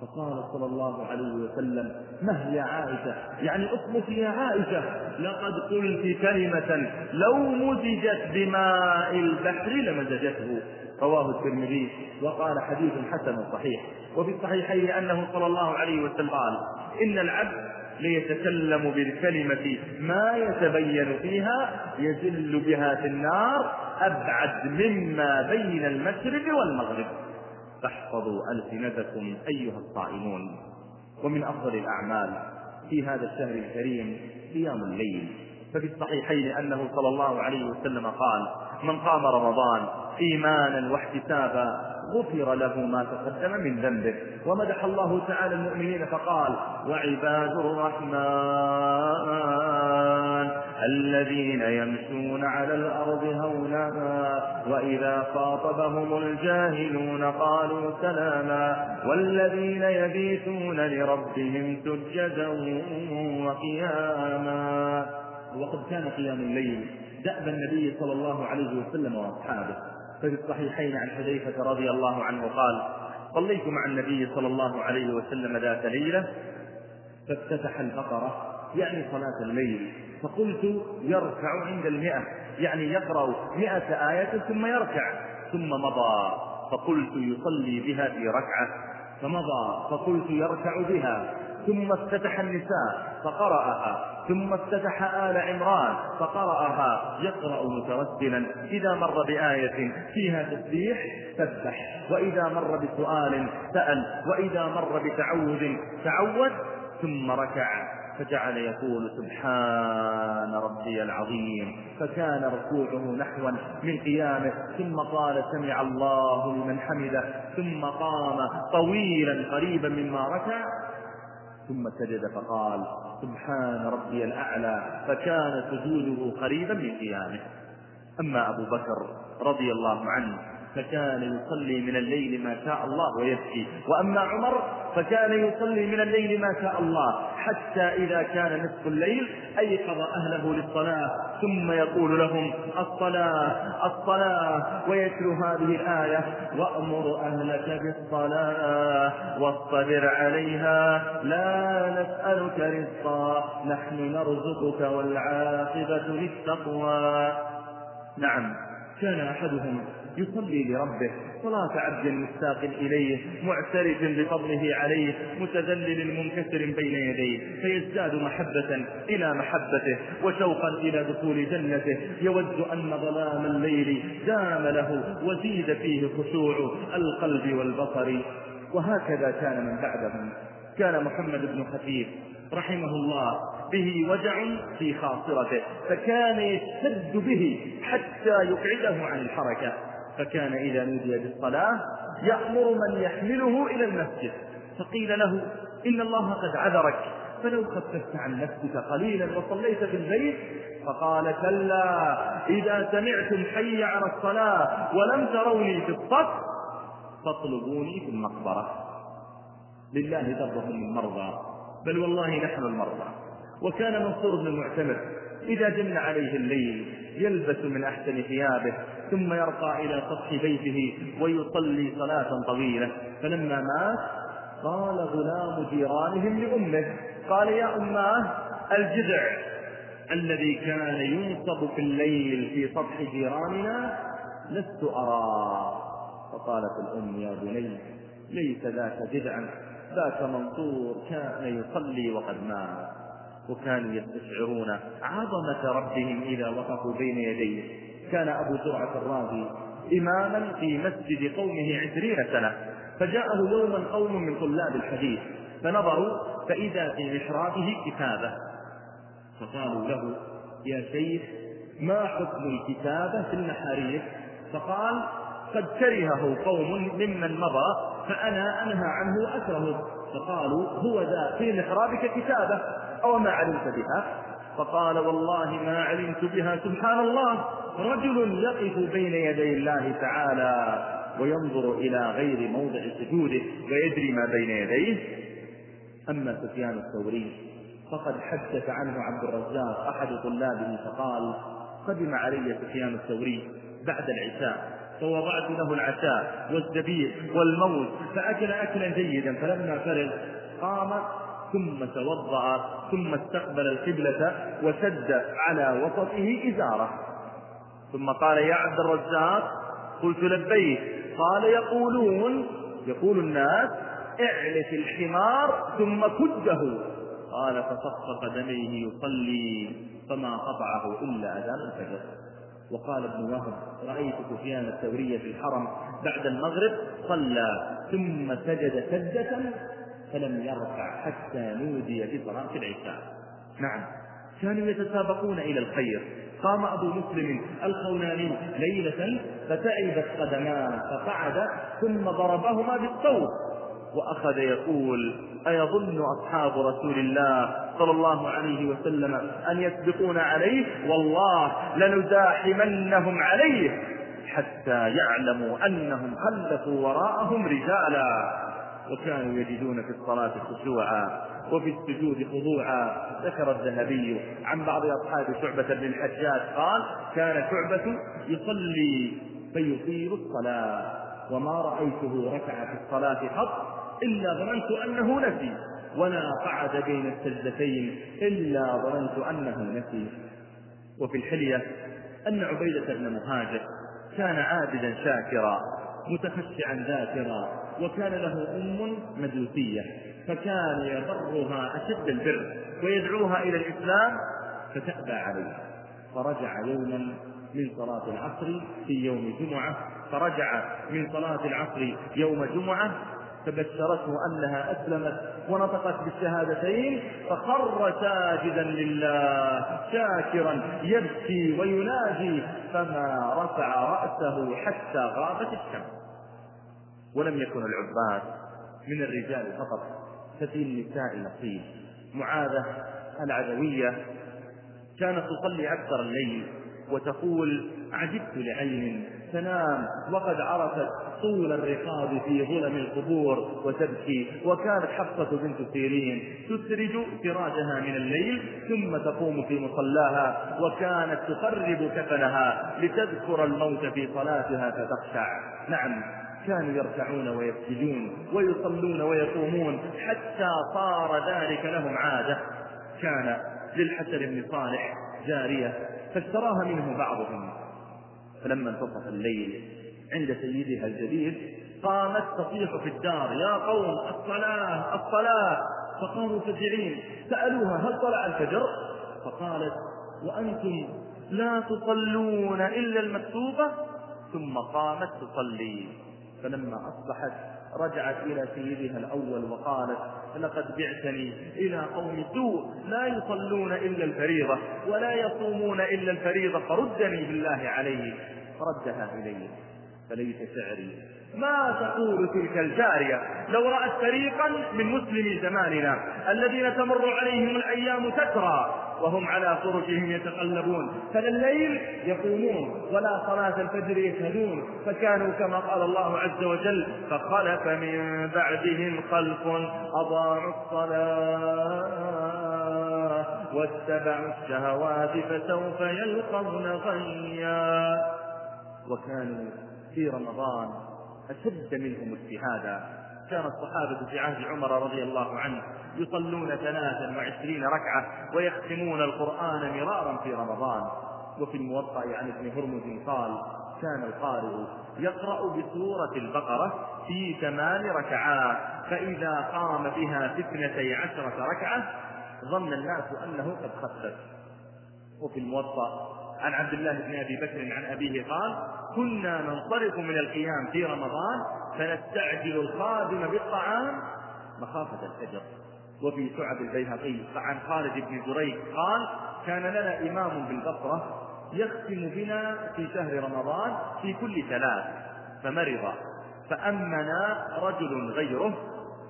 [SPEAKER 5] فقال صلى الله عليه وسلم مه يا عائشة؟ يعني اصمت يا عائشة لقد قلت كلمة لو مزجت بماء البحر لمزجته. رواه الترمذي وقال حديث حسن صحيح. وفي الصحيحين أنه صلى الله عليه وسلم قال إن العبد ليتكلم بالكلمة ما يتبين فيها يزل بها في النار أبعد مما بين المشرق والمغرب. فاحفظوا ألسنتكم أيها الصائمون. ومن أفضل الأعمال في هذا الشهر الكريم قيام الليل. ففي الصحيحين أنه صلى الله عليه وسلم قال من قام رمضان إيمانا واحتسابا غفر له ما تقدم من ذنبه. ومدح الله تعالى المؤمنين فقال وعباد الرحمن الذين يمشون على الأرض هونا وإذا خاطبهم الجاهلون قالوا سلاما. والذين يبيتون لربهم سجدا وقياما. وقد كان قيام الليل دأب النبي صلى الله عليه وسلم وأصحابه. ففي الصحيحين عن حذيفة رضي الله عنه قال صليت مع النبي صلى الله عليه وسلم ذات ليلة فافتتح البقرة يعني صلاة الليل فقلت يركع عند المئة يعني يقرأ مئة آية ثم يركع ثم مضى فقلت يصلي بها في ركعة. فمضى فقلت يركع بها. ثم افتتح النساء فقرأها. ثم افتتح آل عمران فقرأها يقرأ مترسلا إذا مر بآية فيها تسبيح سبح وإذا مر بسؤال سأل. وإذا مر بتعوذ تعوذ ثم ركع. فجعل يقول سبحان ربي العظيم. فكان ركوعه نحوا من قيامه. ثم قال سمع الله لمن حمده. ثم قام طويلا قريبا مما ركع. ثم سجد فقال سبحان ربي الأعلى فكان سجوده قريبا من قيامه. أما أبو بكر رضي الله عنه فكان يصلي من الليل ما شاء الله ويبكي. وأما عمر فكان يصلي من الليل ما شاء الله حتى إذا كان نصف الليل أيقظ أهله للصلاة ثم يقول لهم الصلاة الصلاة ويتلو هذه الآية وأمر أهلك بالصلاة واصطبر عليها لا نسألك رزقا نحن نرزقك والعاقبة للتقوى. نعم كان أحدهم يصلي لربه صلاة عبد مشتاق إليه معترف بفضله عليه متذلل منكسر بين يديه فيزداد محبة إلى محبته وشوقا إلى دخول جنته يود أن ظلام الليل دام له وزيد فيه خشوع القلب والبصر. وهكذا كان من بعدهم. كان محمد بن خفيف رحمه الله به وجع في خاصرته فكان يشتد به حتى يقعده عن الحركة. فكان إذا نودي بالصلاة يأمر من يحمله إلى المسجد. فقيل له إن الله قد عذرك فلو خففت عن نفسك قليلا وصليت في البيت فقال كلا إذا سمعتم حي على الصلاة ولم تروني في الصف فاطلبوني في المقبرة. لله درهم من مرضى بل والله نحن المرضى. وكان منصور بن المعتمر إذا جن عليه الليل يلبس من أحسن ثيابه ثم يرقى إلى سطح بيته ويصلي صلاة طويلة. فلما مات قال غلام جيرانهم لأمه قال يا أماه الجذع الذي كان ينصب في الليل في سطح جيراننا لست أراه فقالت الأم يا بني ليس ذاك جذعا ذاك منصور كان يصلي وقد مات. وكانوا يستشعرون عظمة ربهم إذا وقفوا بين يديه. كان أبو زرعة الرازي إماما في مسجد قومه عشرين سنة فجاءه يوما قوم من طلاب الحديث فنظروا فإذا في محرابه كتابة. فقالوا له يا شيخ ما حكم الكتابة في المحاريب فقال قد كرهه قوم ممن مضى فأنا أنهى عنه وأكرهه. فقالوا هو ذا في محرابك كتابة أو ما علمت بها؟ فقال والله ما علمت بها سبحان الله. رجل يقف بين يدي الله تعالى وينظر إلى غير موضع سجوده ويدري ما بين يديه. أما سفيان الثوري فقد حدث عنه عبد الرزاق أحد طلابه فقال قدم علي سفيان الثوري بعد العشاء فوضعت له العشاء والزبيب والموز فأكل أكلا جيدا فلما فرغ قام ثم توضأ ثم استقبل القبلة وشد على وسطه إزاره. ثم قال يا عبد الرزاق قلت لبيك قال يقولون يقول الناس اعلف الحمار ثم كده قال فصف قدميه يصلي فما قطعه إلا أذان الفجر. وقال ابن وهب رأيت سفيان الثوري في الحرم بعد المغرب صلى ثم سجد سجدة فلم يرفع حتى نودي بصلاة العشاء. نعم. كانوا يتسابقون إلى الخير. قام أبو مسلم الخولاني ليلة فتعبت قدماه فقعد ثم ضربهما بالصوت وأخذ يقول أيظن أصحاب رسول الله صلى الله عليه وسلم أن يسبقون عليه؟ والله لنزاحمنهم عليه حتى يعلموا أنهم خلفوا وراءهم رجالا. وكانوا يجدون في الصلاة خشوعا وفي السجود خضوعا. ذكر الذهبي عن بعض أصحاب شعبة بن الحجاج قال كان شعبة يصلي فيطيل الصلاة وما رأيته ركع في الصلاة قط إلا ظننت أنه نسي ولا قعد بين السجدتين إلا ظننت أنه نسي. وفي الحلية أن عبيدة بن مهاجر كان عابدا شاكرا متخشعا ذاكرا وكان له أم مجوسية فكان يبرها أشد البر ويدعوها إلى الإسلام فتأبى عليه. فرجع يوما من صلاة العصر في يوم جمعة فرجع من صلاة العصر يوم جمعة فبشرته أنها أسلمت ونطقت بالشهادتين فخر ساجدا لله شاكرا يبكي وينادي فما رفع رأسه حتى غابت الشمس. ولم يكن العباد من الرجال فقط ففي النساء نصيب معاذة العدوية كانت تصلي أكثر الليل وتقول عجبت لعين تنام وقد عرفت طول الرقاب في ظلم القبور وتبكي وكانت حفصة بنت سيرين تسرج سراجها من الليل ثم تقوم في مصلاها وكانت تقرب كفنها لتذكر الموت في صلاتها فتخشع. نعم كانوا يركعون ويسجدون ويصلون ويقومون حتى صار ذلك لهم عادة. كان للحسن بن صالح جارية فاشتراها منه بعضهم. فلما انتصف الليل عند سيدها الجليل قامت تصيح في الدار يا قوم الصلاة الصلاة. فقاموا فزعين سألوها هل طلع الفجر؟ فقالت وأنتم لا تصلون إلا المكتوبة. ثم قامت تصلي. فلما أصبحت رجعت إلى سيدها الأول وقالت لقد بعتني إلى قوم سوء لا يصلون إلا الفريضة ولا يصومون إلا الفريضة فردني بالله عليه. فردها إليه. فليس شعري ما تقول تلك الجارية؟ لو رأت فريقا من مسلمي زماننا الذين تمر عليهم الأيام تترى وهم على فرشهم يتقلبون. فلا الليل يقومون ولا صلاة الفجر يشهدون. فكانوا كما قال الله عز وجل فخلف من بعدهم خلف أضاعوا الصلاة واتبعوا الشهوات فسوف يلقون غيا. وكانوا في رمضان أشد منهم اجتهادا. كان الصحابة في عهد عمر رضي الله عنه يصلون ثلاثا وعشرين ركعة ويختمون القرآن مرارا في رمضان. وفي الموطأ عن ابن هرمز قال كان القارئ يقرأ بسورة البقرة في ثمان ركعات فإذا قام بها في اثنتي عشرة ركعة ظن الناس أنه قد خفف. وفي الموطأ عن عبد الله بن أبي بكر عن أبيه قال كنا ننصرف من القيام في رمضان فنستعجل الخادم بالطعام مخافة الفجر. وفي شعب البيهقي عن خالد بن جريج قال كان لنا إمام بالبصرة يختم بنا في شهر رمضان في كل ثلاث فمرض. فأمنا رجل غيره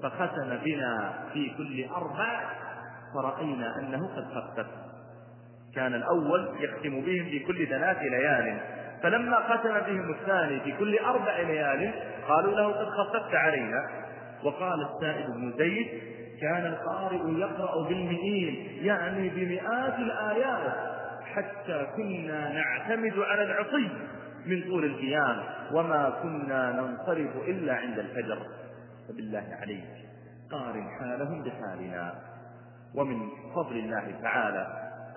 [SPEAKER 5] فختم بنا في كل أربع فرأينا أنه قد خفف كان الأول يختم بهم في كل ثلاث ليال فلما ختم بهم الثاني في كل أربع ليال قالوا له قد خففت علينا. وقال السائب بن زيد كان القارئ يقرأ بالمئين يعني بمئات الآيات حتى كنا نعتمد على العصي من طول القيام وما كنا ننصرف إلا عند الفجر. فبالله عليك قارن حالهم بحالنا. ومن فضل الله تعالى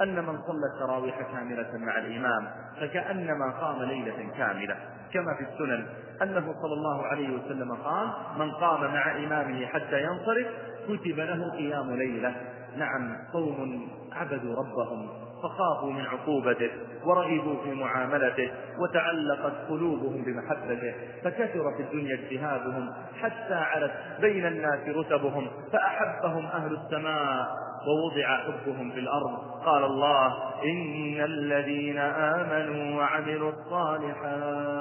[SPEAKER 5] أن من صلى التراويح كاملة مع الإمام فكأنما قام ليلة كاملة كما في السنن. أنه صلى الله عليه وسلم قال من قام مع إمامه حتى ينصرف كتب له قيام ليلة. نعم قوم عبدوا ربهم فخافوا من عقوبته ورغبوا في معاملته وتعلقت قلوبهم بمحبته فكثر في الدنيا اجتهادهم حتى علت بين الناس رتبهم فأحبهم أهل السماء. ووضع حبهم في الأرض. قال الله إن الذين آمنوا وعملوا الصالحات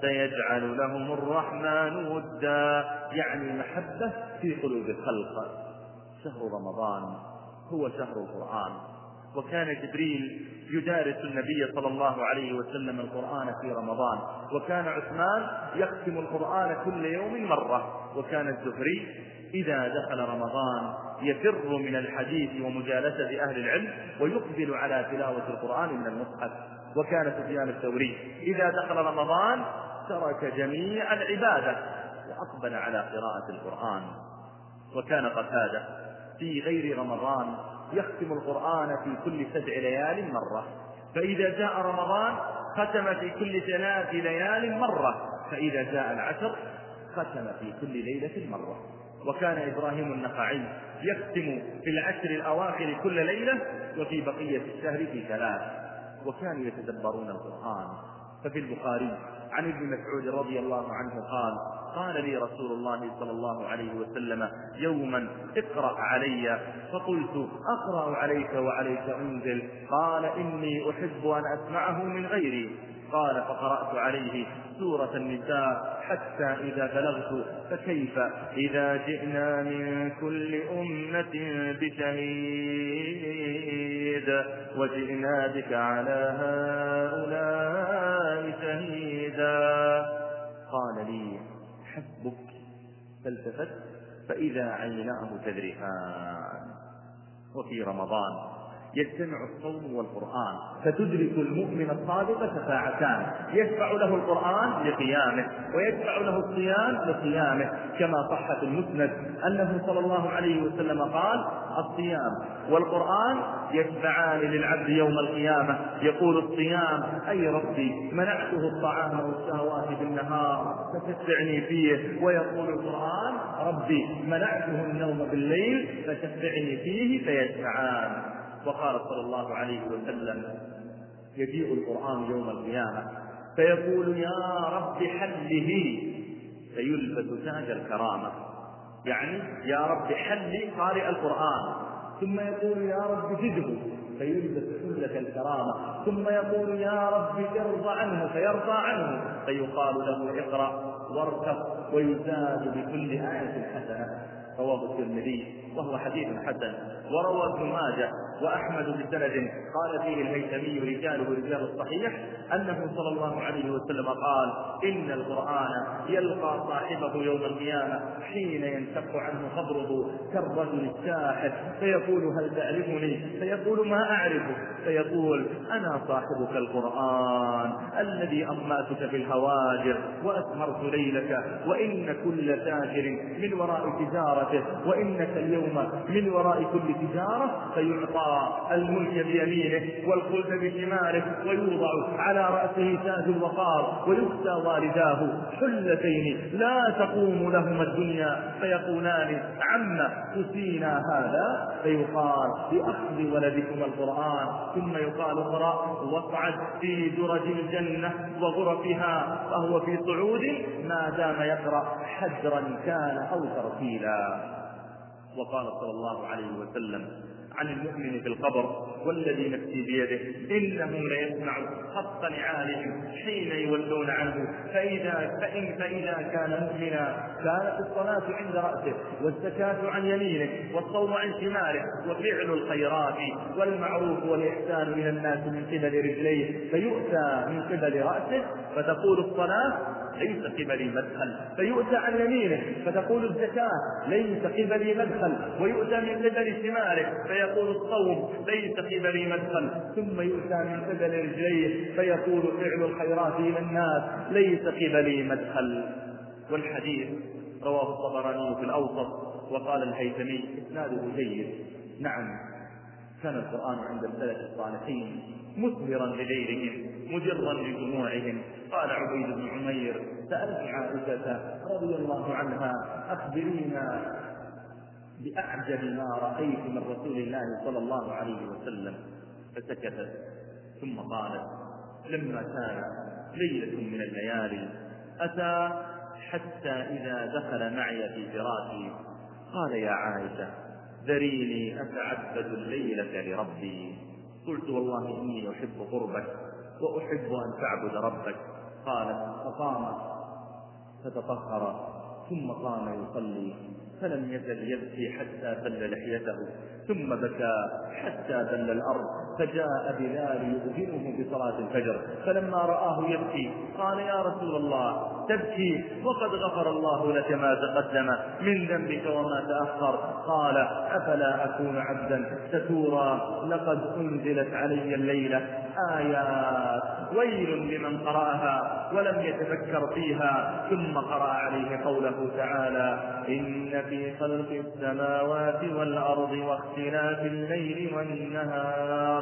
[SPEAKER 5] سيجعل لهم الرحمن ودا. يعني محبة في قلوب الخلق. شهر رمضان هو شهر القرآن. وكان جبريل يدارس النبي صلى الله عليه وسلم القرآن في رمضان. وكان عثمان يختم القرآن كل يوم مرة. وكان الزهري إذا دخل رمضان يفر من الحديث ومجالسة أهل العلم ويقبل على تلاوة القرآن من المصحف. وكان سفيان الثوري إذا دخل رمضان ترك جميع العبادة وأقبل على قراءة القرآن. وكان قتادة في غير رمضان يختم القرآن في كل سبع ليال مرة. فإذا جاء رمضان ختم في كل ثلاث ليال مرة. فإذا جاء العشر ختم في كل ليلة مرة. وكان إبراهيم النخعي يختم في العشر الأواخر كل ليلة وفي بقية الشهر في ثلاث. وكانوا يتدبرون القرآن. ففي البخاري عن ابن مسعود رضي الله عنه قال قال لي رسول الله صلى الله عليه وسلم يوما اقرأ علي. فقلت أقرأ عليك وعليك أنزل. قال إني أحب أن أسمعه من غيري. قال فقرأت عليه سورة النساء حتى إذا بلغت فكيف إذا جئنا من كل أمة بشهيد وجئنا بك على هؤلاء شهيدا. قال لي حسبك فالتفت فإذا عيناه تذرفان. وفي رمضان يجتمع الصوم والقرآن. فتدرك المؤمن الصادق شفاعتان. يشفع له القرآن لقيامه ويشفع له الصيام لصيامه كما صح في المسند أنه صلى الله عليه وسلم قال الصيام والقرآن يشفعان للعبد يوم القيامة. يقول الصيام أي ربي منعته الطعام والشهوات بالنهار فتشفعني فيه. ويقول القرآن ربي منعته النوم بالليل فشفعني فيه فيشفعان. وقال صلى الله عليه وسلم يجيء القرآن يوم القيامة فيقول يا رب حله فيلبس تاج الكرامة. يعني يا رب حل قارئ القرآن. ثم يقول يا رب زده فيلبس حلة الكرامة. ثم يقول يا رب ارضى عنه فيرضى عنه. فيقال له اقرأ واركب ويزاد بكل آية حسنة. رواه الترمذي. وهو حديث حسن. وروى ابن ماجه وأحمد بسند قال فيه الهيثمي رجاله رجال الصحيح أنه صلى الله عليه وسلم قال إن القرآن يلقى صاحبه يوم القيامة حين ينشق عنه خبره كالرجل الشاحب فيقول هل تعرفني؟ فيقول ما اعرفه فيقول أنا صاحبك القرآن الذي أماتك في الهواجر واسهرت ليلك وإن كل تاجر من وراء تجارته وإنك اليوم من وراء كل تجارة فيعطى الملك بيمينه والخلد بشماله ويوضع على رأسه تاج الوقار ويؤتى والداه. حلتين لا تقوم لهما الدنيا فيقولان عم تسينا هذا؟ فيقال بأخذ ولدكم القرآن. ثم يقال اقرأ واصعد في درج الجنة وغرفها فهو في صعود ما دام يقرأ حجرا كان أو ترتيلا. وقال صلى الله عليه وسلم عن المؤمن في القبر والذي نفسي بيده إنه ليسمع خط نعالهم حين يولون عنه فإذا فإن فإذا كان مؤمنا كانت الصلاة عند رأسه والزكاة عن يمينه والصوم عن شماله وفعل الخيرات والمعروف والإحسان من الناس من قبل رجليه فيؤتى من قبل رأسه فتقول الصلاة ليس قبلي مدخل. فيؤتى عن يمينه فتقول الزكاة ليس قبلي مدخل. ويؤتى من قبل شماله فيقول الصوم ليس قبلي مدخل. ثم يؤتى من قبل رجليه فيقول فعل الخيرات إلى الناس ليس قبلي مدخل. والحديث رواه الطبراني في الأوسط وقال الهيثمي إسناده جيد. نعم كان القرآن عند السلف الصالحين. مثمرا لغيرهم مجرا لدموعهم قال عبيد بن عمير سألت عائشة رضي الله عنها أخبرينا بأعجب ما رأيت من رسول الله صلى الله عليه وسلم. فسكتت ثم قالت لما كان ليلة من الليالي أتى حتى إذا دخل معي في فراشي قال يا عائشة ذريني أتعبد الليلة لربي. قلت والله إني أحب قربك وأحب أن تعبد ربك. قالت فقام فتطهر ثم قام يصلي فلم يزل يبكي حتى بل لحيته ثم بكى حتى بل الأرض. فجاء بلال يؤذنه بصلاة الفجر فلما رآه يبكي قال يا رسول الله تبكي وقد غفر الله لك ما تقدم من ذنبك وما تأخر. قال أفلا أكون عبدا؟ شكورا لقد أنزلت علي الليلة آيات ويل لمن قرأها ولم يتفكر فيها ثم قرأ عليه قوله تعالى إن في خلق السماوات والأرض واختلاف الليل والنهار.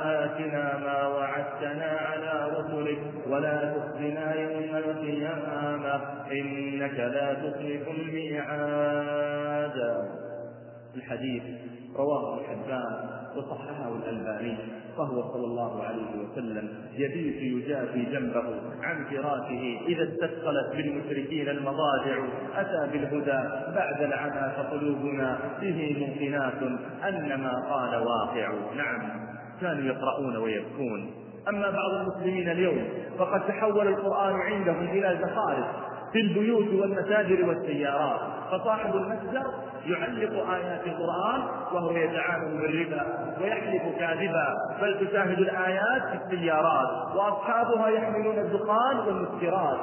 [SPEAKER 5] وآتنا ما وعدتنا على رسلك ولا تخزنا يوم القيامة. إنك لا تخلف الميعاد. الحديث رواه ابن حبان وصححه الألباني فهو صلى الله عليه وسلم يبيت يجافي جنبه عن فراشه إذا استثقلت بالمشركين المضاجع. أتى بالهدى بعد العمى فقلوبنا به موقنات أن ما قال واقع. نعم. كانوا يقرؤون ويبكون. أما بعض المسلمين اليوم فقد تحول القرآن عندهم إلى زخارف في البيوت والمتاجر والسيارات. فصاحب المتجر يعلق آيات القرآن وهو يتعامل بالربا ويحلف كاذبا. بل تشاهد الآيات في السيارات وأصحابها يحملون الدخان والمسكرات.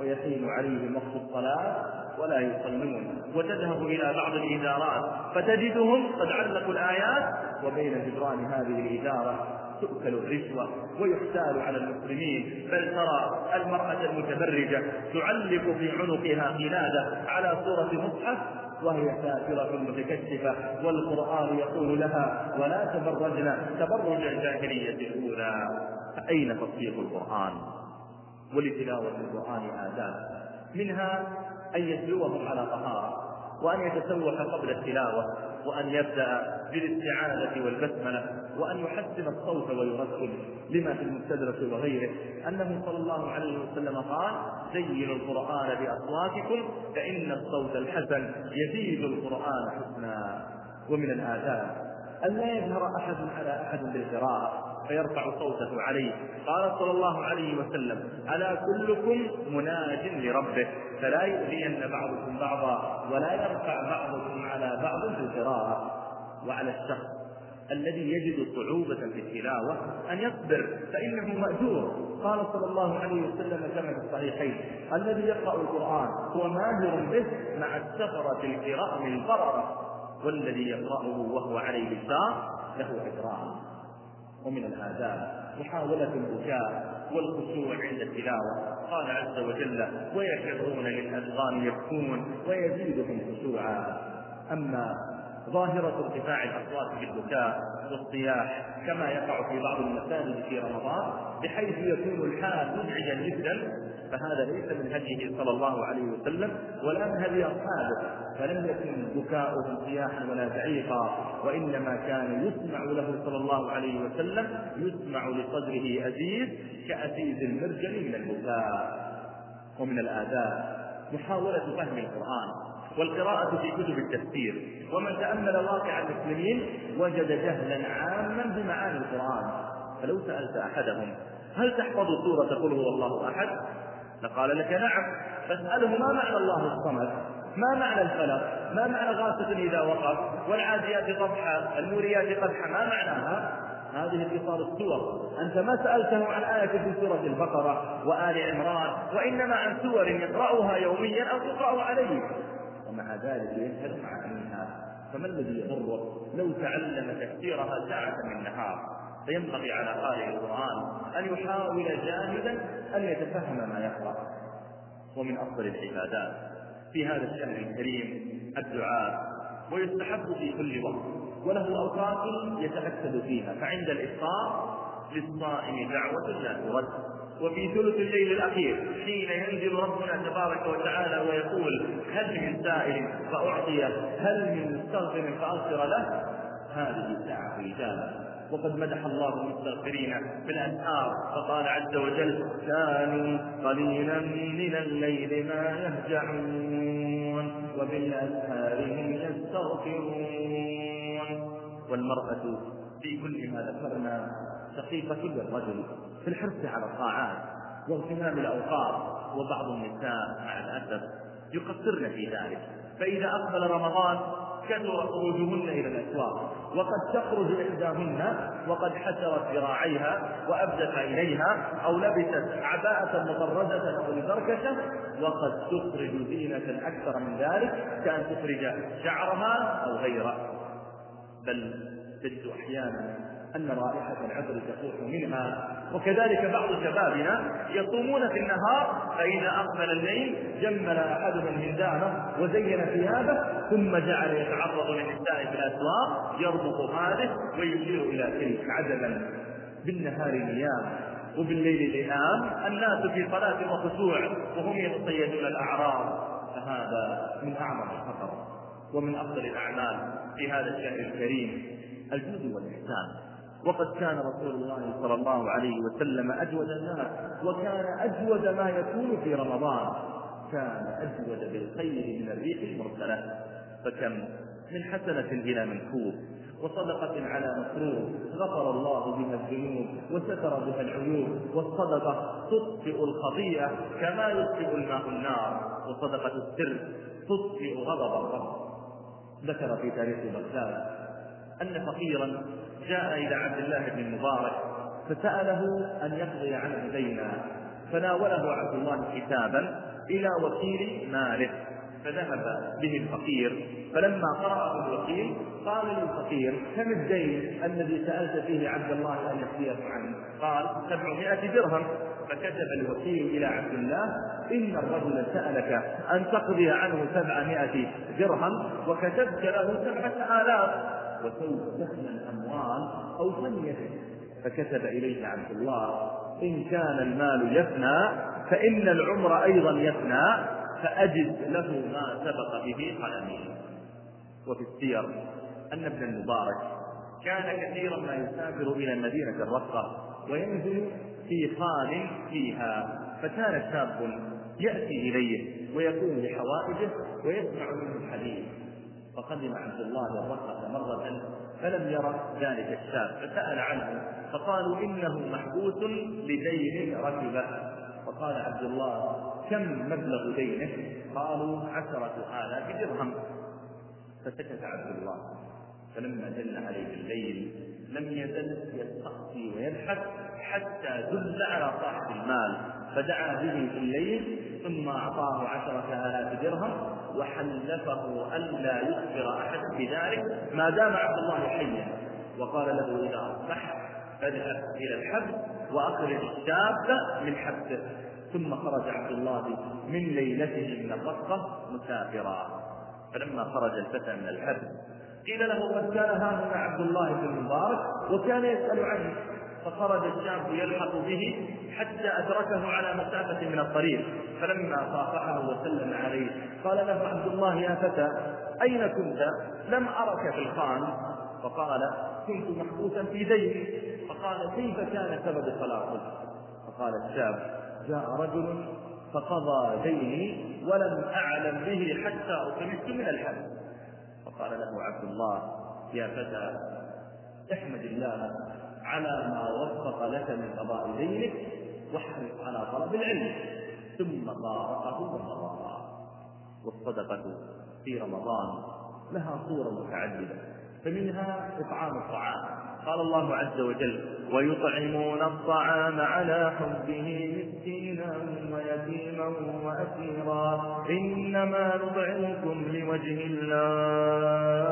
[SPEAKER 5] ويحين عليهم وقت الصلاة ولا يصلون وتذهب إلى بعض الإدارات فتجدهم قد علقوا الآيات وبين جدران هذه الإدارة تؤكل الرشوة ويحتال على المسلمين. بل ترى المرأة المتبرجة تعلق في عنقها قلادة على صورة مصحف وهي سافرة متكشفة والقرآن يقول لها ولا تبرجن تبرج الجاهلية الأولى. فأين تطبيق القرآن؟ ولتلاوة القرآن آداب. منها أن يتلوه على طهارة وأن يتسوح قبل التلاوة وأن يبدأ بالاستعاذة والبسملة وأن يحسن الصوت ويرتل لما في المستدرك وغيره. أنه صلى الله عليه وسلم قال زينوا القرآن بأصواتكم فإن الصوت الحسن يزيد القرآن حسنا. ومن الآداب أن لا يجهر أحد على أحد بالقراءة. فيرفع صوته عليه. قال صلى الله عليه وسلم ألا كلكم مناج لربه؟ فلا يؤذين بعضكم بعضا ولا يرفع بعضكم على بعض في القراءة. وعلى الشخص الذي يجد صعوبة في التلاوة أن يصبر فإنه مأجور. قال صلى الله عليه وسلم كما في الصحيحين الذي يقرأ القرآن هو ماهر به مع السفرة الكرام البررة والذي يقرأه وهو عليه الشاق له أجران ومن الآداب محاولة البكاء والخشوع عند التلاوة. قال عز وجل ويخرون للأذقان يبكون ويزيدهم خشوعا. أما ظاهرة ارتفاع الأصوات بالبكاء والصياح كما يقع في بعض المساجد في رمضان بحيث يكون الحال مزعجا جدا فهذا ليس من هديه صلى الله عليه وسلم ولا من هدي أصحابه فلم يكن بكاؤهم صياحا ولا زعيقا وإنما كان يسمع له صلى الله عليه وسلم يسمع لصدره أزيز كأزيز المرجل من البكاء ومن الآداب محاولة فهم القرآن والقراءة في كتب التفسير. ومن تأمل واقع المسلمين وجد جهلا عاما بمعاني القرآن. فلو سألت أحدهم هل تحفظ سورة قل هو الله أحد؟ لقال لك نعم فاسأله ما معنى الله الصمد؟ ما معنى الفلق؟ ما معنى غاسة إذا وقف؟ والعاديات ضبحا الموريات قدحا ما معناها هذه اتصال السور. أنت ما سألته عن آية في سورة البقرة وآل عمران وإنما عن سور يقرأها يوميا أو تقرأ عليه. ومع ذلك يجهل معانيها فما الذي يضره لو تعلم تفسيرها ساعة من نهار فينبغي على قارئ القرآن أن يحاول جاهدا أن يتفهم ما يقرأ. ومن أفضل العبادات في هذا الشهر الكريم الدعاء ويستحب في كل وقت وله أوقات يتأكد فيها فعند الإفطار للصائم دعوة لا ترد. وفي ثلث الليل الأخير حين ينزل ربنا تبارك وتعالى ويقول هل من سائل فأعطيه هل من مستغفر فأغفر له؟ هذه ساعة إجابة وقد مدح الله المستغفرين في فقال عز وجل كانوا قليلا من الليل ما يهجعون وبالأسهار هم يستغفرون. والمرأة في كل ما ذكرنا شقيقة للرجل في الحرص على الطاعات واغتنام الأوقات وبعض النساء مع الأسف يقصرن في ذلك فإذا أقبل رمضان كثر خروجهن إلى الأسواق. وقد تخرج إحداهن وقد حسرت ذراعيها وأبدت إليها أو لبست عباءة مطردة أو لبركشة وقد تخرج زينة أكثر من ذلك كأن تخرج شعرها أو غيره بل تجد أحيانا أن رائحة العطر تفوح منها وكذلك بعض شبابنا يصومون في النهار فإذا أقبل الليل جمل أحدهم هندامه وزين ثيابه ثم جعل يتعرض للنساء في الأسواق يربط هذه ويشير إلى تلك عجبا بالنهار نيام وبالليل لئام الناس في صلاة وخشوع وهم يتصيدون الأعراض. فهذا من أعظم الخطر ومن أفضل الأعمال في هذا الشهر الكريم. الجود والإحسان. وقد كان رسول الله صلى الله عليه وسلم أجود الناس وكان أجود ما يكون في رمضان. كان أجود بالخير من الريح المرسلة. فكم من حسنة إلى منكوب وصدقة على مسرور غفر الله بها الذنوب وستر بها العيوب والصدقة تطفئ الخطيئة كما يطفئ الماء النار. وصدقة السر تطفئ غضب الرب ذكر في تاريخ بغداد أن فقيرا جاء إلى عبد الله بن المبارك فسأله أن يقضي عنه دينا فناوله عبد الله كتابا إلى وكيل ماله فذهب به الفقير فلما قرأه الوكيل قال للفقير كم الدين الذي سألت فيه عبد الله أن يقضيه عنه؟ قال سبعمائة درهم فكتب الوكيل إلى عبد الله إن الرجل سألك أن تقضي عنه سبعمائة درهم وكتبت له سبعة آلاف وسوف تفنى الأموال أو فنيت فكتب إليه عبد الله إن كان المال يفنى فإن العمر أيضا يفنى فأجد له ما سبق به قلمي. وفي السير أن ابن المبارك كان كثيرا ما يسافر إلى المدينة الرقة وينزل في خان فيها فكان شاب يأتي إليه ويقوم بحوائجه ويسمع منه الحديث. فقدم عبد الله الرقة مرة فلم يرى ذلك الشاب فسأل عنه فقالوا إنه محبوس لدين ركبه فقال عبد الله كم مبلغ دينه؟ قالوا عشرة آلاف درهم. فسكت عبد الله. فلما جل عليه الليل لم يزل يستقصي ويبحث حتى دل على صاحب المال. فدعا به في الليل ثم أعطاه عشرة آلاف درهم وحلفه ألا يخبر أحدا بذلك ما دام عبد الله حيا. وقال له إذا أصبحت فاذهب إلى الحبس وأخرج الشاب من حبسه. ثم خرج عبد الله من ليلته من الرقة مسافرا. فلما خرج الفتى من الحبس قيل له قد كان هذا عبد الله بن المبارك وكان يسأل عنه. فخرج الشاب يلحق به حتى أدركه على مسافة من الطريق فلما صافحه وسلم عليه قال له عبد الله يا فتى أين كنت؟ لم أرك في الخان فقال كنت محبوسا في دين فقال كيف كان سبب خلاصك؟ فقال الشاب جاء رجل فقضى ديني ولم أعلم به حتى أخرجت من الحبس فقال له عبد الله يا فتى احمد الله على ما وفق لك من قضاء دينك واحرص على طلب العلم. ثم باركه رمضان والصدقة في رمضان لها صورة متعددة فمنها إطعام الطعام. قال الله عز وجل ويطعمون الطعام على حبه مسكينا ويتيما وأسيرا. إنما نطعمكم لوجه الله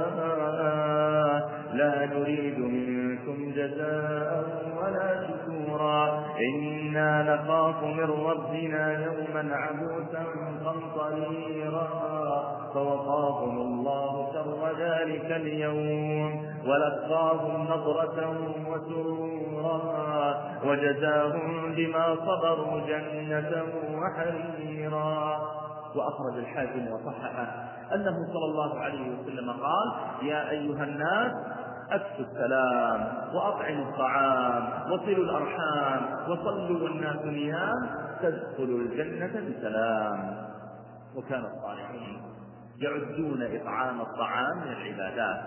[SPEAKER 5] لا نريد منكم جزاء ولا شكورا. إنا نخاف من ربنا يوما عبوسا قمطريرا. فوقاهم الله شر ذلك اليوم. ولقاهم نظرة وسرورا. وجزاهم بما صبروا جنة وحريرا. وأخرج الحاكم وصححه أنه صلى الله عليه وسلم قال يا أيها الناس أكسوا السلام وأطعموا الطعام وصلوا الأرحام وصلوا والناس نيام تدخلوا الجنة بسلام. وكان الصالحون يعدون إطعام الطعام من العبادات.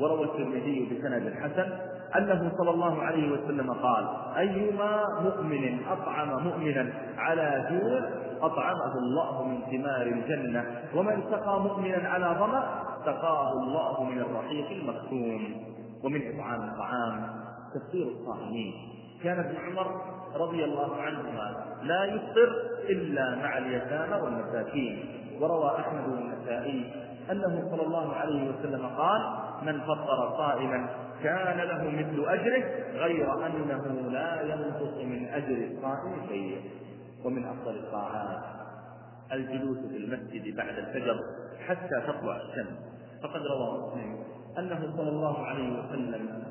[SPEAKER 5] وروى الترمذي بسند حسن أنه صلى الله عليه وسلم قال أيما مؤمن أطعم مؤمنا على جوع أطعمه الله من ثمار الجنة ومن سقى مؤمنا على ظمأ سقاه الله من الرحيق المختوم. ومن إطعام الطعام تفطير الصائمين كان ابن عمر رضي الله عنهما لا يفطر إلا مع اليتامى والمساكين. وروى أحمد النسائي أنه صلى الله عليه وسلم قال من فطر صائما كان له مثل أجره غير أنه لا ينقص من أجر الصائم شيء. ومن أفضل الطاعات الجلوس في المسجد بعد الفجر حتى تطلع الشمس. فقد روى مسلم أنه صلى الله عليه وسلم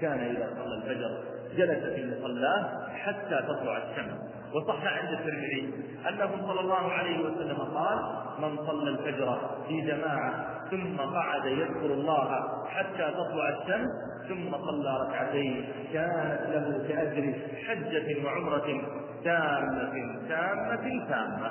[SPEAKER 5] كان إذا صلى الفجر جلس في مصلاه حتى تطلع الشمس. وصح عند الترمذي أنه صلى الله عليه وسلم قال من صلى الفجر في جماعة ثم قعد يذكر الله حتى تطلع الشمس ثم صلى ركعتين كانت له كأجر حجة وعمرة تامة تامة تامة.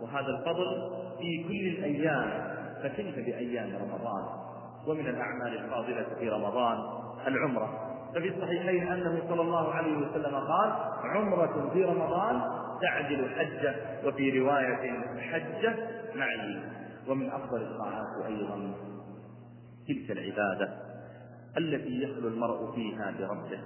[SPEAKER 5] وهذا الفضل في كل الأيام. فكيف بأيام رمضان؟ ومن الأعمال الفاضلة في رمضان العمرة. ففي الصحيحين أنه صلى الله عليه وسلم قال عمرة في رمضان تعدل حجة وفي رواية حجة معي ومن أفضل الطاعات أيضا تلك العبادة التي يخلو المرء فيها بربه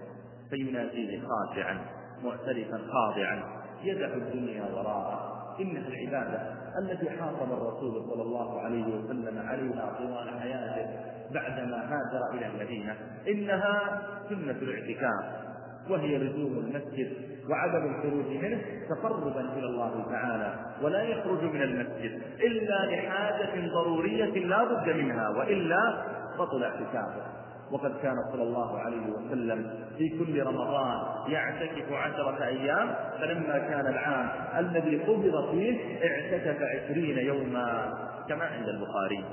[SPEAKER 5] فيناديه خاشعا معترفا خاضعا يدع الدنيا وراءه إنها العبادة التي حافظ الرسول صلى الله عليه وسلم عليها طوال حياته بعدما هاجر إلى المدينة. إنها سنة الاعتكاف وهي لزوم المسجد وعدم الخروج منه تقربا إلى الله تعالى ولا يخرج من المسجد إلا لحاجة ضرورية لا بد منها وإلا بطل اعتكافه. وقد كان صلى الله عليه وسلم في كل رمضان يعتكف عشرة أيام فلما كان العام الذي قبض فيه اعتكف عشرين يوما كما عند البخاري.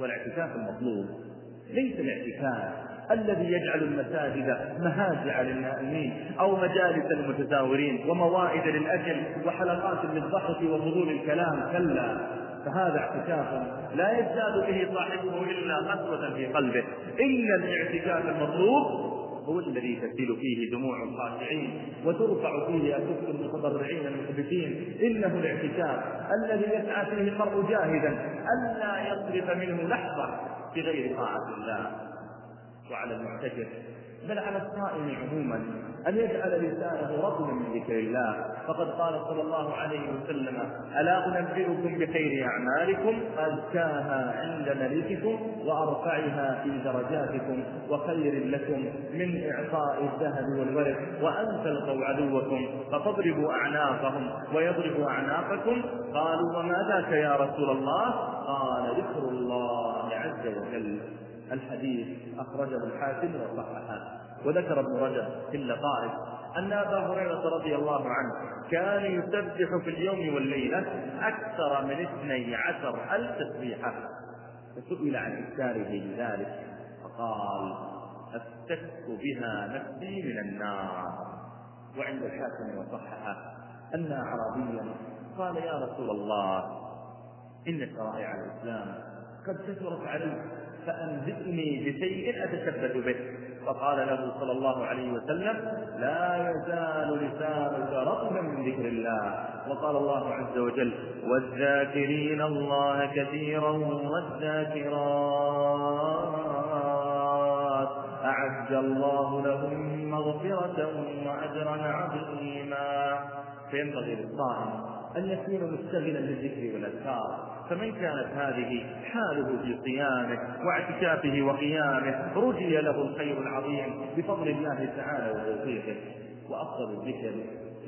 [SPEAKER 5] والاعتكاف المطلوب ليس الاعتكاف الذي يجعل المساجد مهاجع للنائمين أو مجالس المتزاورين وموائد للأجل وحلقات للضحك وفضول الكلام كلا. فهذا اعتكاف لا يزداد به صاحبه إلا قسوة في قلبه. إن الاعتكاف المطلوب هو الذي تسيل فيه دموع الخاشعين وترفع فيه أكف المتضرعين المخبتين. إنه الاعتكاف الذي يسعى فيه المرء جاهدا ألا يصرف منه لحظة بغير طاعة الله. وعلى المعتكف بل على الصائم عموما أن يجعل لسانه رطبا من ذكر الله. فقد قال صلى الله عليه وسلم ألا أنبئكم بخير أعمالكم؟ أزكاها عند ملككم وأرفعها في درجاتكم وخير لكم من إعطاء الذهب والورق وأن تلقوا عدوكم فتضربوا أعناقهم ويضربوا أعناقكم. قالوا وما ذاك يا رسول الله؟ قال ذكر الله عز وجل. الحديث أخرجه الحاكم وصححه. وذكر ابن رجب في اللطائف أن أبا هريرة رضي الله عنه كان يسبح في اليوم والليلة أكثر من اثني عشر ألف تسبيحة. فسئل عن إكثاره لذلك فقال أفتك بها نفسي من النار. وعند الحاكم وصححه أن أعرابيا قال يا رسول الله إن شرائع الإسلام قد كثرت عليك فأنبئني بشيء أتثبت به. فقال له صلى الله عليه وسلم لا يزال لسانك رطبا من ذكر الله. وقال الله عز وجل والذاكرين الله كثيرا والذاكرات. أعد الله لهم مغفرة وأجرا عظيما. فينبغي للصائم أن يكون مشتغلا بالذكر والأذكار. فمن كانت هذه حاله في صيامه واعتكافه وقيامه رجي له الخير العظيم بفضل الله تعالى وتوفيقه. وأفضل الذكر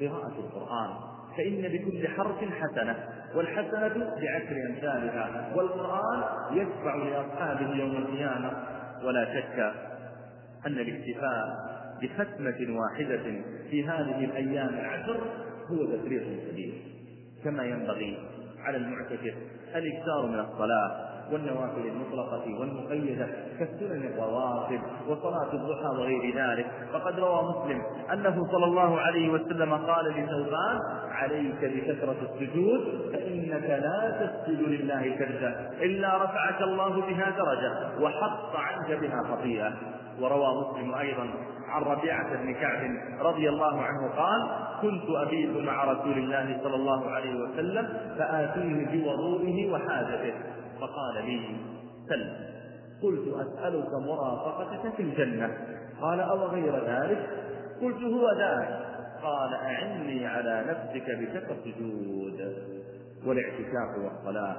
[SPEAKER 5] قراءة القرآن. فإن بكل حرف حسنة والحسنة بعشر أمثالها. والقرآن يشفع لأصحابه يوم القيامة. ولا شك أن الاكتفاء بختمة واحدة في هذه الأيام العشر هو تفريط كبير. كما ينبغي على المعتكف الإكثار من الصلاة والنوافل المطلقة والمقيدة كالسنن الرواتب وصلاة الضحى وغير ذلك. فقد روى مسلم أنه صلى الله عليه وسلم قال لثوبان عليك بكثرة السجود فإنك لا تسجد لله سجدة إلا رفعك الله بها درجة وحط عنك بها خطيئة. وروى مسلم أيضا عن ربيعة بن كعب رضي الله عنه قال كنت أبيت مع رسول الله صلى الله عليه وسلم فآتيه بوضوئه وحاجته. فقال لي سل. قلت أسألك مرافقتك في الجنة. قال أو غير ذلك؟ قلت هو ذاك. قال أعني على نفسك بشكر السجود والاعتكاف والصلاة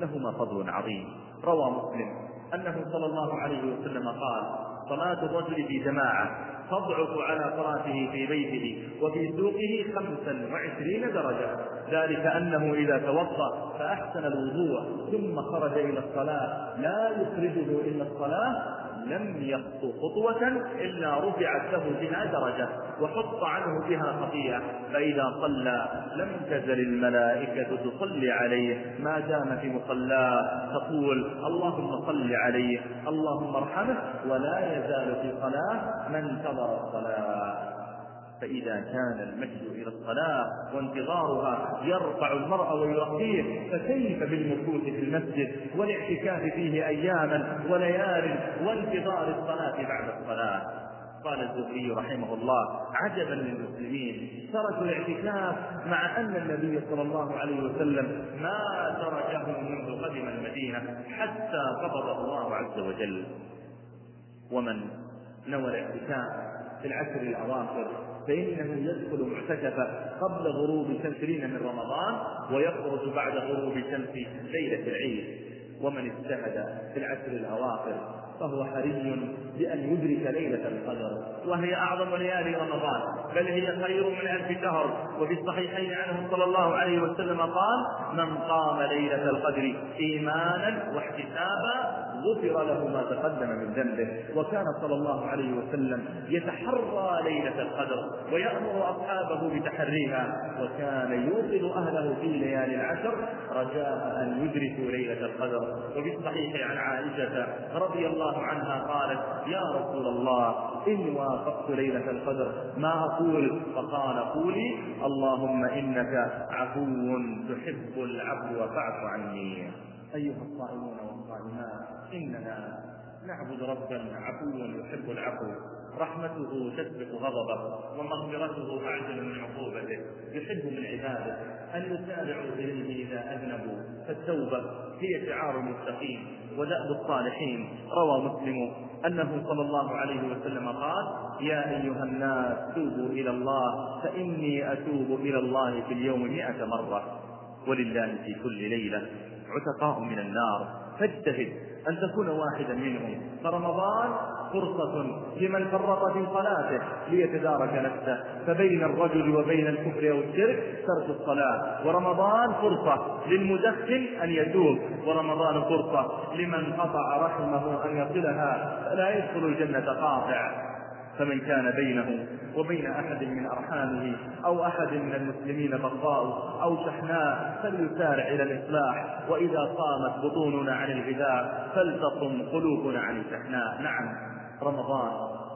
[SPEAKER 5] لهما فضل عظيم. روى مسلم أنه صلى الله عليه وسلم قال صلاة الرجل في جماعة تضعف على صلاته في بيته وفي سوقه خمسا وعشرين درجة. ذلك أنه إذا توضأ فأحسن الوضوء ثم خرج إلى الصلاة. لا يخرجه إلا الصلاة لم يخطو خطوة إلا رفعت له بها درجة وحط عنه بها خطيئة فإذا صلى لم تزل الملائكة تصلي عليه ما دام في مصلاه تقول اللهم صل عليه اللهم ارحمه ولا يزال في صلاة من انتظر الصلاة. فإذا كان المجد إلى الصلاة وانتظارها يرفع المرء ويرقيه فكيف بالمكوث في المسجد والاعتكاف فيه أياما وليال وانتظار الصلاة بعد الصلاة؟ قال الزهري رحمه الله عجبا للمسلمين تركوا الاعتكاف مع أن النبي صلى الله عليه وسلم ما تركه منذ قدم المدينة حتى قبضه الله عز وجل. ومن نوى الاعتكاف في العشر الأواخر فإنه يدخل معتكفا قبل غروب شمس من رمضان ويخرج بعد غروب شمس ليلة العيد. ومن اجتهد في العشر الأواخر فهو حري بأن يدرك ليلة القدر وهي أعظم ليالي رمضان بل هي خير من ألف شهر. وفي الصحيحين عنه صلى الله عليه وسلم قال من قام ليلة القدر إيمانا واحتسابا غفر له ما تقدم من ذنبه. وكان صلى الله عليه وسلم يتحرى ليلة القدر ويأمر أصحابه بتحريها وكان يوقظ أهله في ليالي العشر رجاء أن يدركوا ليلة القدر. وفي الصحيح عن عائشة رضي الله عنها قالت يا رسول الله إن وافقت ليلة القدر. ما أقول؟ فقال قولي اللهم إنك عفو تحب العفو فاعف عني. أيها الصائمون والصائمات إننا نعبد ربا عفوا يحب العفو. رحمته تسبق غضبه ومغفرته أعجل من عقوبته. يحب من عباده أن يسارعوا إليه إذا أذنبوا. فالتوبة هي شعار المتقين ودأب الصالحين. روى مسلم أنه صلى الله عليه وسلم قال يا أيها الناس توبوا إلى الله فإني أتوب إلى الله في اليوم مئة مرة. ولله في كل ليلة عتقاء من النار. فاجتهد أن تكون واحدا منهم. فرمضان فرصة لمن فرط في صلاته ليتدارك نفسه. فبين الرجل وبين الكفر أو الشرك ترك الصلاة. ورمضان فرصة للمدخن أن يتوب ورمضان فرصة لمن قطع رحمه أن يصلها. فلا يدخل الجنة قاطع. فمن كان بينه وبين أحد من أرحامه أو أحد من المسلمين بغضاء أو شحناء فليسارع إلى الإصلاح. وإذا صامت بطوننا عن الغذاء فلتصم قلوبنا عن الشحناء. نعم. رمضان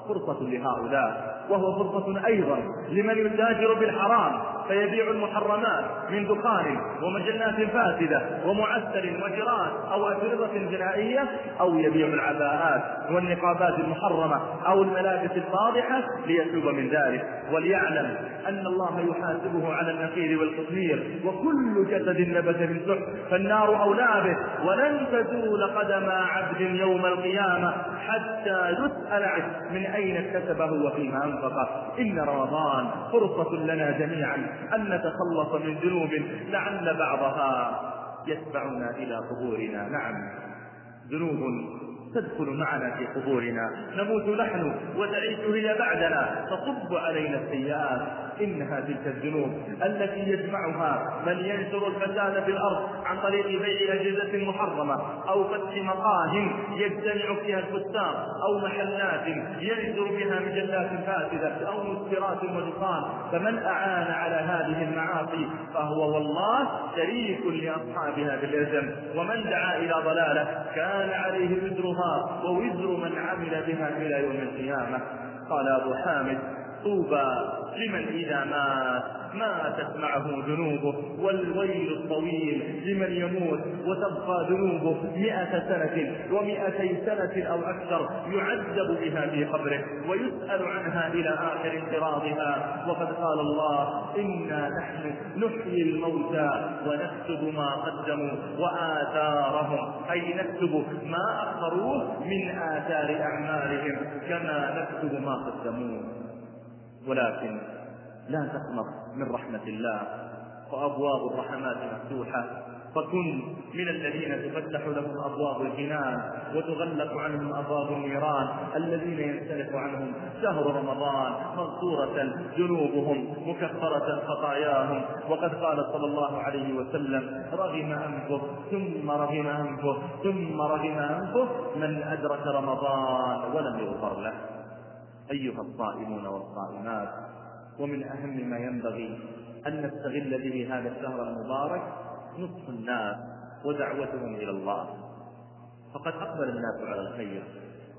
[SPEAKER 5] فرصة لهؤلاء. وهو فرصة أيضا لمن يتاجر بالحرام فيبيع المحرمات من دخان ومجلات فاسدة ومعسل وجران أو أشرطة جنائية أو يبيع العباءات والنقابات المحرمة أو الملابس الفاضحة ليتوب من ذلك. وليعلم أن الله يحاسبه على النخيل والقطمير وكل جسد نبت من سحت فالنار أولى به. ولن تزول قدم عبد يوم القيامة حتى يسأل عنه من أين اكتسبه وفيما أنفقه إن رمضان فرصة لنا جميعا أن نتخلص من ذنوب لعل بعضها يتبعنا إلى قبورنا. نعم. ذنوب تدخل معنا في قبورنا. نموت نحن وتعيش هي بعدنا. تصب علينا السيئات إنها تلك الذنوب التي يجمعها من ينشر الفساد في الأرض عن طريق بيع أجهزة محرمة أو فتح مقاه يجتمع فيها الفساق أو محلات ينشر بها مجلات فاسدة أو مسكرات ودخان فمن أعان على هذه المعاصي فهو والله شريك لأصحابها بالإثم ومن دعا إلى ضلالة كان عليه وزرها ووزر من عمل بها إلى يوم القيامة. قال أبو حامد طوبى لمن إذا مات؟ ماتت معه ذنوبه والويل الطويل لمن يموت؟ وتبقى ذنوبه مئة سنة ومئتي سنة أو أكثر يعذب بها في قبره ويسأل عنها إلى آخر انقراضها. وقد قال الله إنا نحن نحيي الموتى ونكتب ما قدموا وآثارهم. أي نكتب ما أخروه من آثار أعمالهم كما نكتب ما قدموه. ولكن لا تقنط من رحمة الله. فأبواب الرحمات مفتوحة. فكن من الذين تفتح لهم أبواب الجنان وتغلق عنهم أبواب النيران. الذين ينسلخ عنهم شهر رمضان مغفورة ذنوبهم مكفرة خطاياهم. وقد قال صلى الله عليه وسلم رغم أنفه ثم رغم أنفه ثم رغم أنفه من أدرك رمضان ولم يغفر له. أيها الصائمون والصائمات ومن أهم ما ينبغي أن نستغل به هذا الشهر المبارك نصح الناس ودعوتهم إلى الله. فقد أقبل الناس على الخير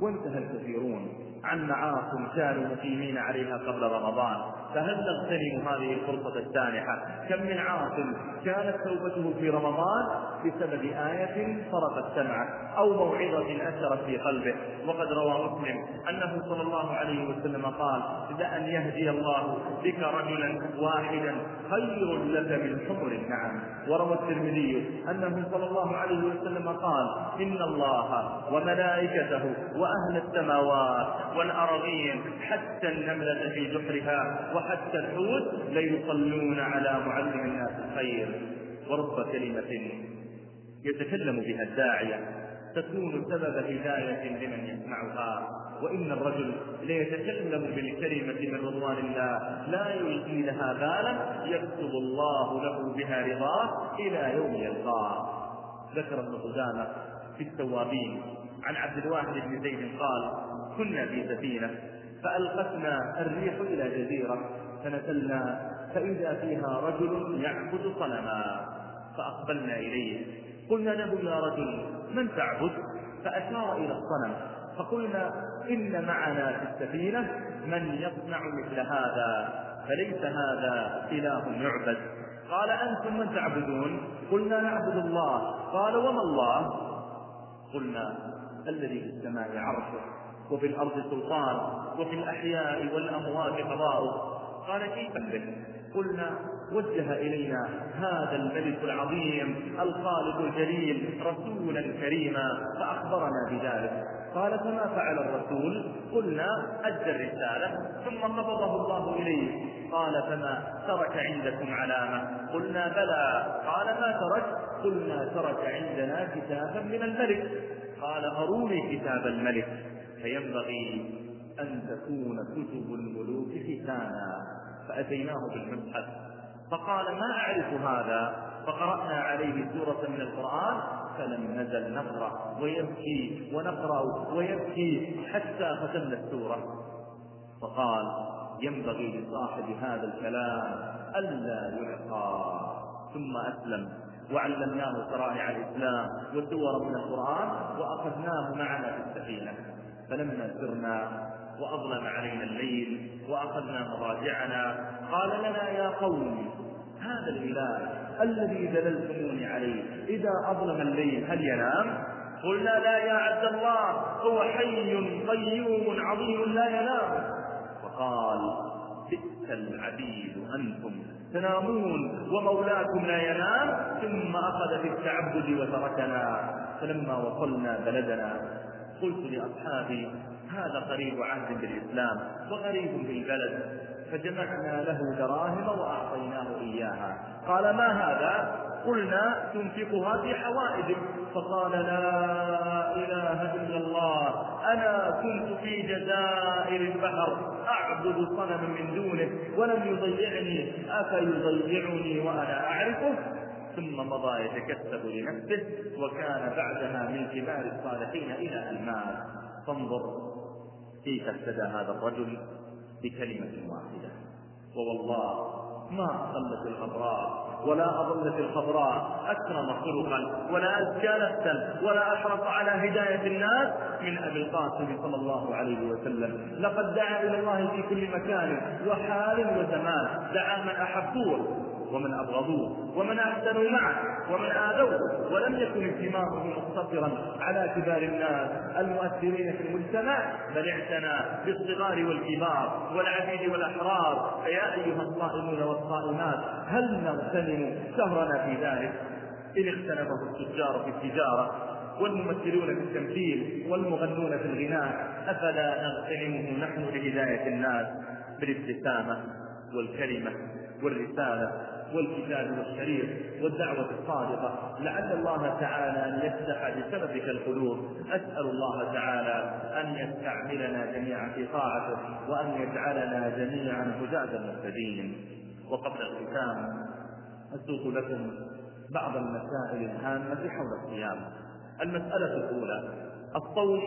[SPEAKER 5] وانتهى الكثيرون عن معاصٍ كانوا مقيمين عليها قبل رمضان. فهل نغتنم هذه الفرصة السانحة. كم من عاصم كانت توبته في رمضان بسبب آية فرقت سمعه أو موعظة أثرت في قلبه. وقد روى مسلم أنه صلى الله عليه وسلم قال لأن يهدي الله بك رجلا واحدا خير لك من حمر النعم. وروى الترمذي أنه صلى الله عليه وسلم قال إن الله وملائكته وأهل السماوات والأراضين حتى النملة في جحرها وحتى الحوت ليصلون على معلم الناس الخير. ورب كلمة يتكلم بها الداعية. تكون سبب هداية لمن يسمعها. وإن الرجل ليتكلم بالكلمة من رضوان الله لا يلقي لها بالا يكتب الله له بها رضاه إلى يوم يلقاه. ذكر ابن قدامة في التوابين. عن عبد الواحد بن زيد قال كنا في سفينة فألقتنا الريح إلى جزيرة فنزلنا فإذا فيها رجل يعبد صنما فأقبلنا إليه. قلنا له يا رجل من تعبد؟ فأشار إلى الصنم فقلنا إن معنا في السفينة من يصنع مثل هذا فليس هذا إله يعبد. قال أنتم من تعبدون؟ قلنا نعبد الله. قال وما الله؟ قلنا الذي في السماء عرشه. وفي الأرض سلطان وفي الأحياء والأموات قضاؤه قال كيف به قلنا وجه إلينا هذا الملك العظيم الخالق الجليل رسولا كريما فأخبرنا بذلك. قال فما فعل الرسول؟ قلنا أدى الرسالة ثم قبضه الله إليه. قال فما ترك عندكم علامة؟ قلنا بلى. قال ما ترك؟ قلنا ترك عندنا كتابا من الملك. قال أروني كتاب الملك. فينبغي أن تكون كتب الملوك ختانا فأتيناه بالمصحف فقال ما أعرف هذا؟ فقرأنا عليه سورة من القرآن. فلم نزل نقرأ. ويبكي ونقرأ ويبكي حتى ختمنا السورة. فقال ينبغي لصاحب هذا الكلام ألا يعقى ثم أسلم. وعلمناه شرائع الإسلام وسور من القرآن وأخذناه معنا في السفينة. فلما سرنا وأظلم علينا الليل وأخذنا مضاجعنا قال لنا يا قوم هذا الإله الذي دللتموني عليه إذا أظلم الليل هل ينام؟ قلنا لا يا عبد الله هو حي قيوم عظيم لا ينام فقال بئس العبيد أنتم تنامون ومولاكم لا ينام ثم أخذ في التعبد وتركنا فلما وصلنا بلدنا قلت لأصحابي هذا قريب عهد بالإسلام وغريب بالبلد فجمعنا له دراهم وأعطيناه إياها. قال ما هذا؟ قلنا تنفقها في حوائج. فقال لا إله إلا الله أنا كنت في جزائر البحر أعبد صنما من دونه ولم يضيعني أفيضيعني وأنا أعرفه؟ ثم مضى يتكسب لنفسه وكان بعدها من كبار الصالحين إلى أن مات فانظر كيف اهتدى هذا الرجل بكلمة واحدة. ووالله ما أقلت الأبرار ولا في الخضراء. أكرم خلقا ولا أزكى نفسا ولا أحرص على هداية الناس. من أبي القاسم صلى الله عليه وسلم لقد دعا إلى الله في كل مكان وحال وزمان دعا من أحبوه. ومن أبغضوه ومن أحسنوا معه ومن آذوه ولم يكن اهتمامه مقتصرا على كبار الناس المؤثرين في المجتمع بل اعتنى بالصغار والكبار والعبيد والأحرار. فيا أيها الصائمون والصائمات هل نغتنم شهرنا في ذلك؟ إن اغتنمه التجار في التجارة والممثلون في التمثيل والمغنون في الغناء أفلا نغتنمه نحن لهداية الناس بالابتسامة والكلمة والرسالة والكتاب والشريط والدعوة الصادقة. لعل الله تعالى أن يفتح بسببك القلوب. أسأل الله تعالى أن يستعملنا جميعا في طاعته وأن يجعلنا جميعا هداة مهتدين وقبل الختام أسوق لكم بعض المسائل الهامة حول الصيام. المسألة الأولى الصوم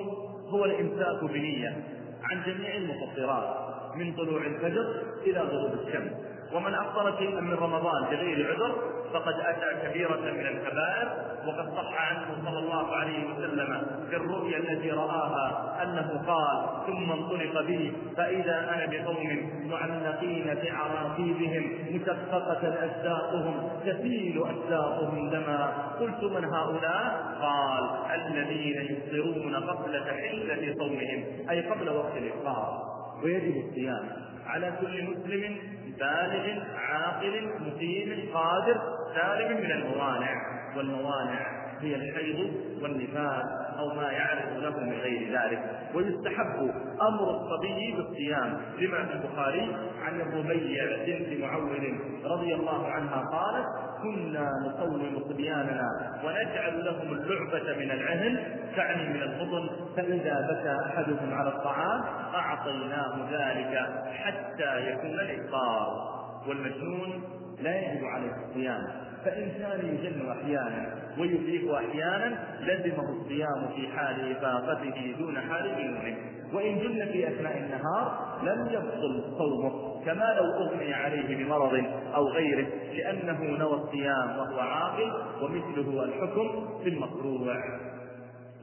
[SPEAKER 5] هو الإمساك بنية عن جميع المفطرات من طلوع الفجر إلى غروب الشمس. ومن أفطر شيئا من رمضان بغير عذر فقد أتى كبيرة من الكبائر وقد صح عنه صلى الله عليه وسلم في الرؤيا التي رآها أنه قال ثم انطلق بي فإذا أنا بقوم معلقين بعراقيبهم مشققة أجزاؤهم تسيل أجزاؤهم دما. قلت من هؤلاء؟ قال الذين يفطرون قبل تحلة صومهم أي قبل وقت الإفطار. ويجب الصيام على كل مسلم بالغ عاقل مقيم قادر سالم من الموانع. والموانع هي الحيض والنفاس أو ما يعرف له من غير ذلك. ويستحب أمر الصبي بالصيام. لما في البخاري عن الربيع بنت معول رضي الله عنها قالت كنا نصوم صبياننا ونجعل لهم اللعبة من العهن تعني من البطن فإذا بكى أحدهم على الطعام أعطيناه ذلك حتى يكون الإفطار والمجنون لا يجب عليه الصيام فإن كان يجن أحيانا ويفيق أحيانا لزمه الصيام في حال إفاقته دون حال جنونه وإن جن في أثناء النهار لم يبطل صومه كما لو أغمي عليه بمرض أو غيره لأنه نوى الصيام وهو عاقل ومثله الحكم في المقروع.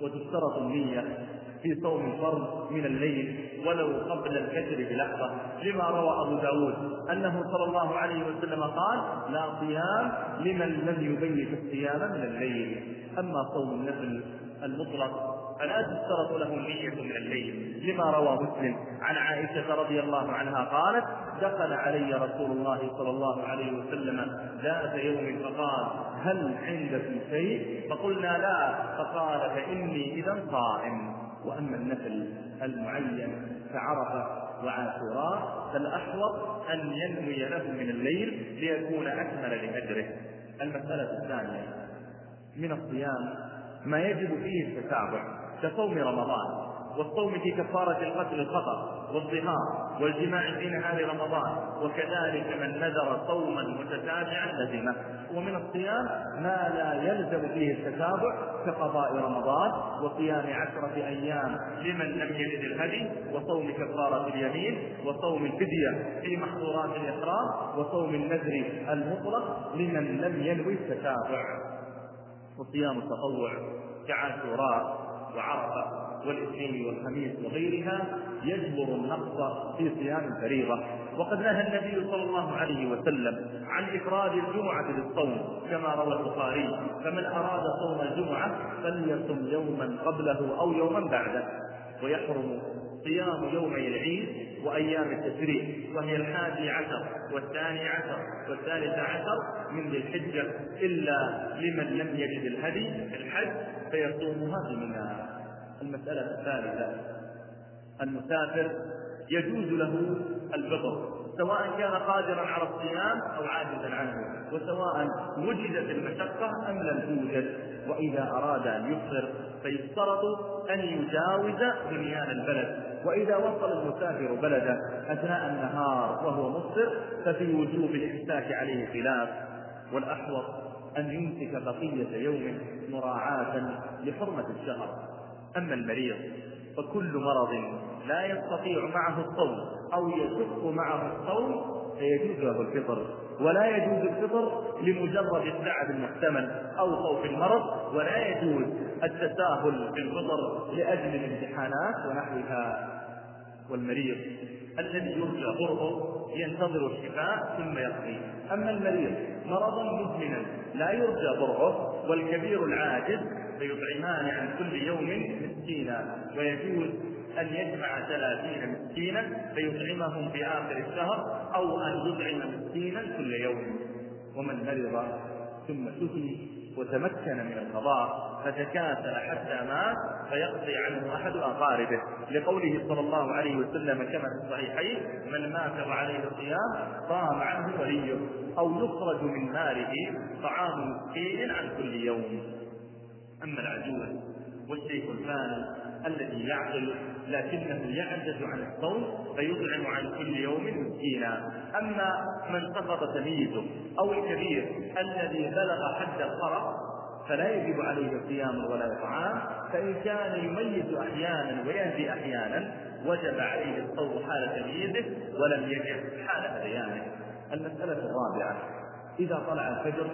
[SPEAKER 5] وتشترط النية في صوم الفرض من الليل ولو قبل الفجر بلحظة لما روى أبو داود أنه صلى الله عليه وسلم قال لا صيام لمن لم يبيت الصيام من الليل أما صوم النفل المطلق فلا تشترط له النية من الليل لما روى مسلم عن عائشة رضي الله عنها قالت دخل علي رسول الله صلى الله عليه وسلم ذات يوم فقال هل عندكم شيء؟ فقلنا لا. فقال فإني إذا صائم. وأما النفل المعين كعرفة وعاشوراء فالأحوط أن ينوي له من الليل ليكون أكمل لأجره المسألة الثانية من الصيام ما يجب فيه التتابع. كصوم رمضان والصوم في كفارة القتل الخطأ والظهار والجماع في نهار رمضان وكذلك من نذر صوما متتابعا لزمه. ومن الصيام ما لا يلزم فيه التتابع كقضاء رمضان وصيام عشرة أيام لمن لم يجد الهدي وصوم كفارة اليمين وصوم الفدية في محظورات الإحرام وصوم النذر المطلق لمن لم ينوي التتابع. وصيام التطوع كعاشوراء. وعرفة والاثنين والخميس وغيرها يجبر النقص في صيام الفريضة وقد نهى النبي صلى الله عليه وسلم عن إفراد الجمعة بالصوم كما روى البخاري فمن أراد صوم الجمعة فليصم يوما قبله أو يوما بعده. ويحرم صيام يومي العيد وأيام التشريق وهي الحادي عشر والثاني عشر والثالث عشر من ذي الحجة إلا لمن لم يجد الهدي في الحج فيصومها بمنى المسألة الثالثة المسافر يجوز له الفطر سواء كان قادرا على الصيام أو عاجزا عنه وسواء وجدت المشقة أم لم توجد وإذا أراد أن يفطر فيشترط أن يجاوز بنيان البلد. وإذا وصل المسافر بلده أثناء النهار وهو مفطر ففي وجوب الإمساك عليه خلاف. والأحوط أن يمسك بقية يومه مراعاة لحرمة الشهر. أما المريض فكل مرض لا يستطيع معه الصوم أو يشق معه الصوم فيجوز له الفطر ولا يجوز الفطر لمجرد التعب المحتمل أو خوف المرض ولا يجوز التساهل بالفطر لأجل الامتحانات ونحوها. والمريض الذي يرجى برؤه ينتظر الشفاء ثم يقضي. أما المريض مرضا مزمنا لا يرجى برؤه والكبير العاجز فيطعمان عن كل يوم مسكينا ويجوز أن يجمع ثلاثين مسكينا فيطعمهم في آخر الشهر أو أن يطعم مسكينا كل يوم. ومن مرض ثم شفي وتمكن من القضاء فتكاسل حتى مات فيقضي عنه أحد أقاربه. لقوله صلى الله عليه وسلم كما في الصحيحين من مات وعليه الصيام قام عنه وليه أو يخرج من ماله طعام مسكين عن كل يوم. أما العجوز والشيخ الفاني الذي يعقل لكنه يعجز عن الصوم فيطعم عن كل يوم مسكينا. أما من سقط تمييزه أو الكبير الذي بلغ حد الخرق فلا يجب عليه صيام ولا اطعام فإن كان يميز أحيانا ويهدي أحيانا وجب عليه الصوم حال تمييزه ولم يجب حال هذيانه المسألة الرابعة إذا طلع الفجر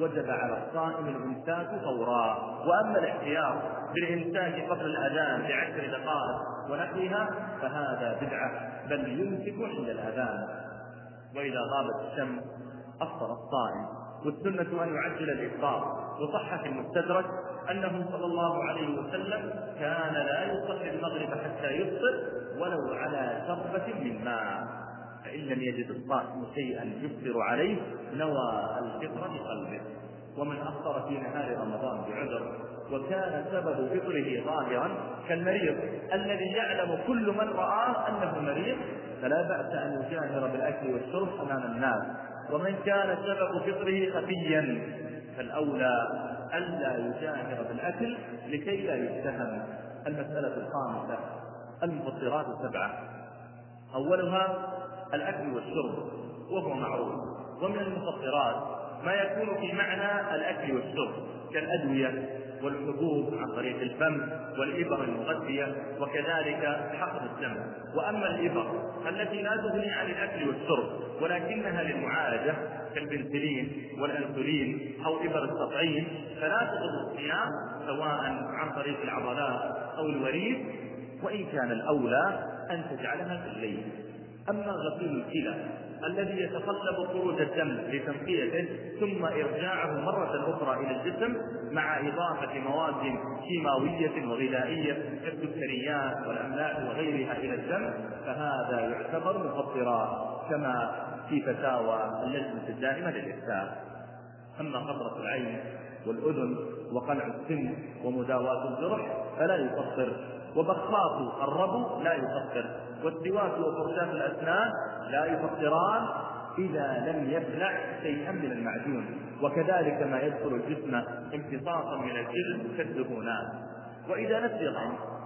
[SPEAKER 5] وجب على الصائم الامساك فورا. وأما الاحتياط بالامساك قبل الأذان بعشر دقائق ونحوها فهذا بدعة بل يمسك عند الأذان. وإذا غابت الشمس أفطر الصائم. والسنة أن يعجل الإفطار. وصح في المستدرك أنه صلى الله عليه وسلم كان لا يصلي المغرب حتى يفطر ولو على شربة من ماء. فإن لم يجد الصائم شيئا يفطر عليه نوى الفطر بقلبه. ومن أفطر في نهار رمضان بعذر وكان سبب فطره ظاهرا كالمريض الذي يعلم كل من رآه أنه مريض فلا بأس أن يجاهر بالأكل والشرب أمام الناس. ومن كان سبب فطره خفيا فالأولى ألا يجاهر بالأكل لكي لا يتهم. المسألة الخامسة المفطرات السبعة. أولها الأكل والشرب وهو معروف. ومن المفطرات ما يكون في معنى الأكل والشرب كالأدوية والحبوب عن طريق الفم والإبر المغذية وكذلك حقن الدم. وأما الإبر التي لا تغني عن الأكل والشرب ولكنها للمعالجة كالبنسلين والأنسولين أو إبر التطعيم فلا تضر الصيام سواء عن طريق العضلات أو الوريد. وإن كان الأولى أن تجعلها في الليل. أما غسيل الكلى الذي يتطلب خروج الدم لتنقيته ثم إرجاعه مرة أخرى إلى الجسم مع إضافة مواد كيماوية وغذائية كالسكريات والأملاح وغيرها إلى الدم فهذا يعتبر مفطرا كما في فتاوى اللجنة الدائمة للإفتاء أما قطرة العين والأذن وقلع السن ومداواة الجرح فلا يفطر وبخاط الربو لا يفطر والسواك وفرشاة الأسنان لا يفطران إذا لم يبلع شيئا من المعجون وكذلك ما يدخل الجسم امتصاصا من الجلد كالدهونات وإذا نسي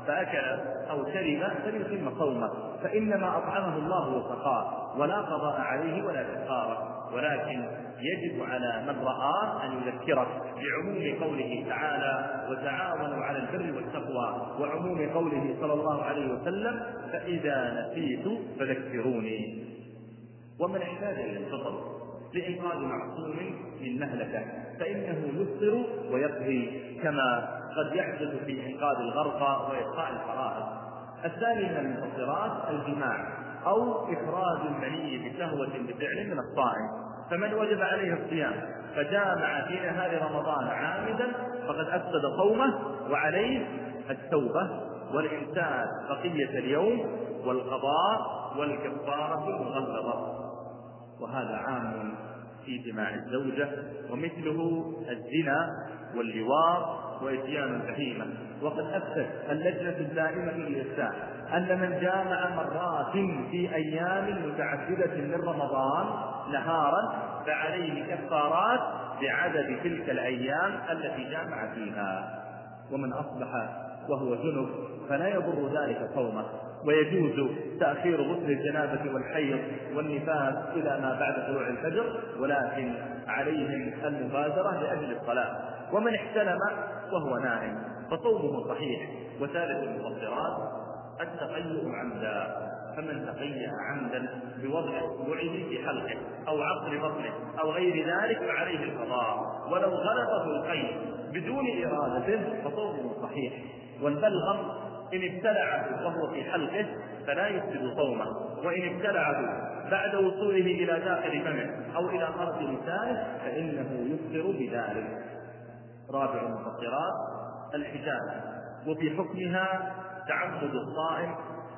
[SPEAKER 5] فأكل أو شرب فليتم صومه فإنما أطعمه الله وسقاه ولا قضاء عليه ولا كفارة ولكن يجب على من رآه أن يذكره بعموم قوله تعالى وتعاونوا على البر والتقوى وعموم قوله صلى الله عليه وسلم فإذا نسيت فذكروني. ومن احتاج إلى الفطر لإنقاذ معصوم من مهلكة فإنه يفطر ويقضي كما قد يحدث في إنقاذ الغرقى وإبقاء الفرائض. الثاني من المفطرات الجماع. أو إخراج المني بشهوة بفعل من الصائم. فمن وجب عليه الصيام فجامع في نهار رمضان عامدا فقد أفسد صومه وعليه التوبة والإمساك بقية اليوم والقضاء والكفارة المغلظة. وهذا عام في جماع الزوجة ومثله الزنا واللواط وإتيان البهيمة. وقد أفتت اللجنة الدائمة للإفتاء أن من جامع مرات في أيام متعددة من رمضان نهارا فعليه كفارات بعدد تلك الأيام التي جامع فيها. ومن أصبح وهو جنب فلا يضر ذلك صومه. ويجوز تأخير غسل الجنابة والحيض والنفاس إلى ما بعد طلوع الفجر ولكن عليهم المبادرة لأجل الصلاة. ومن احتلم وهو نائم فصومه صحيح وثالث المفطرات التقيؤ عمدا فمن تقيأ عمدا بوضع اصبعه في حلقه أو عقل بطنه أو غير ذلك فعليه القضاء. ولو غلبه القيء بدون إرادته فصومه صحيح. والبلغم إن ابتلعه وهو في حلقه فلا يفسد صومه. وإن ابتلعه بعد وصوله إلى داخل فمه أو إلى فرج لسانه فإنه يفطر بذلك. رابع المفطرات الحجاب وفي حكمها تعمد الصائم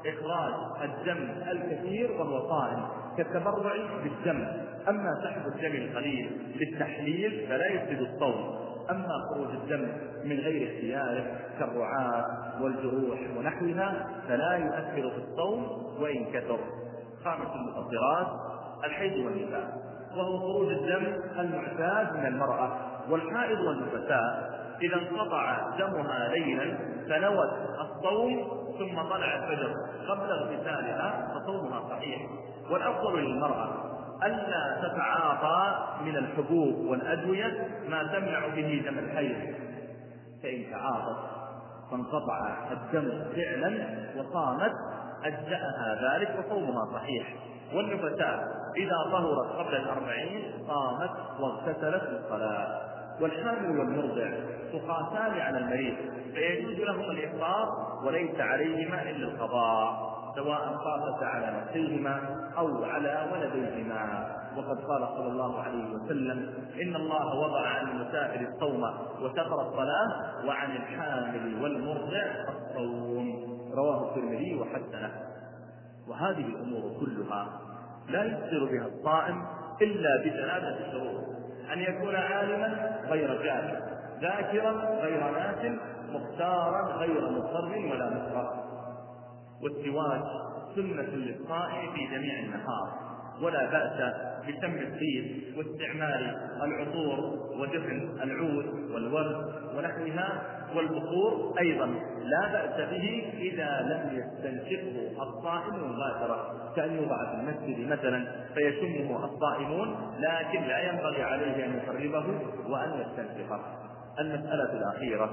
[SPEAKER 5] إخراج الدم الكثير وهو صائم كالتبرع بالدم. أما سحب الدم القليل للتحليل فلا يفسد الصوم. أما خروج الدم من غير اختياره كالرعاة والجروح ونحوها فلا يؤثر في الصوم وإن كثر. خامس المفطرات الحيض والنفاس وهو خروج الدم المعتاد من المرأة والحائض والنفساء إذا انقطع دمها ليلا فنوت الصوم ثم طلع الفجر. قبل اغتسالها فصومها صحيح. والأفضل للمرأة ألا تتعاطى من الحبوب والأدوية ما تمنع به دم الحيض. فإن تعاطت فانقطع الدم فعلا وصامت أجزأها ذلك وصومها صحيح. والنفساء إذا طهرت قبل الأربعين صامت واغتسلت للصلاة. والحامل والمرضع تقاسان على المريض فيجوز لهم الإفطار وليس عليهما إلا القضاء سواء خافتا على نفسيهما أو على ولديهما. وقد قال صلى الله عليه وسلم إن الله وضع عن المسافر الصوم وسفر الصلاة وعن الحامل والمرضع الصوم. رواه الترمذي وحسنه. وهذه الأمور كلها لا يفطر بها الصائم إلا بثلاثة شروط. أن يكون عالما غير جاهل ذاكرا غير ناس مختارا غير مضطر ولا مكره والسواك سنة للصائم في جميع النهار ولا بأس بشم الطيب واستعمال العطور ودفن العود والورد ونحوها والبخور أيضا. لا بأس به إذا لم يستنشقه الصائم مباشرة كأن يوضع في المسجد مثلا فيشمه الصائمون لكن لا ينبغي عليه أن يقربه وأن يستنشقه. المسألة الأخيرة.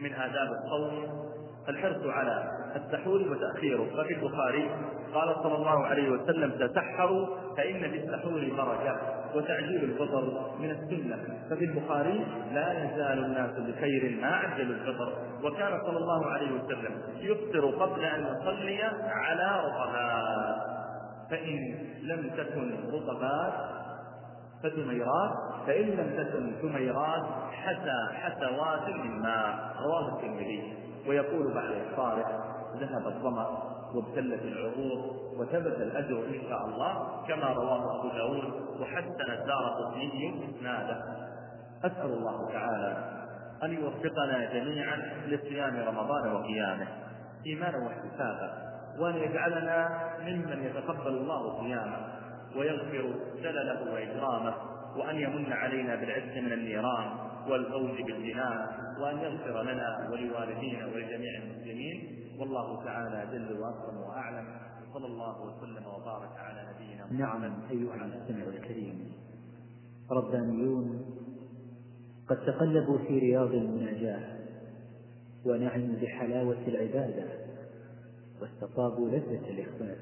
[SPEAKER 5] من آداب الصوم الحرص على السحور وتأخيره. ففي البخاري قال صلى الله عليه وسلم تسحروا فإن في السحور بركة وتعجيل الفطر من السنة. ففي البخاري لا يزال الناس بخير ما عجلوا الفطر. وكان صلى الله عليه وسلم يفطر قبل أن يصلي على رطبات فإن لم تكن رطبات فتميرات فإن لم تكن تميرات حتى حسوات من ماء. رواه الترمذي. ويقول بعد إفطاره ذهب الظمأ وابتلت العروق وثبت الأجر إن شاء الله كما رواه أبو داود وحسن الدار قطني إسناده أسأل الله تعالى أن يوفقنا جميعا لصيام رمضان وقيامه إيمانا واحتسابا وأن يجعلنا ممن يتقبل الله صيامه ويغفر زلله وإجرامه وأن يمن علينا بالعز من النيران. والفوز بالجنان وأن يغفر لنا ولوالدينا ولجميع المسلمين. والله تعالى جل وأكرم وأعلم صلى الله وسلم وبارك على نبينا
[SPEAKER 1] محمد. نعم أيها المستمع الكريم. ربانيون قد تقلبوا في رياض المناجاة ونعموا بحلاوة العبادة واستطابوا لذة الإخبار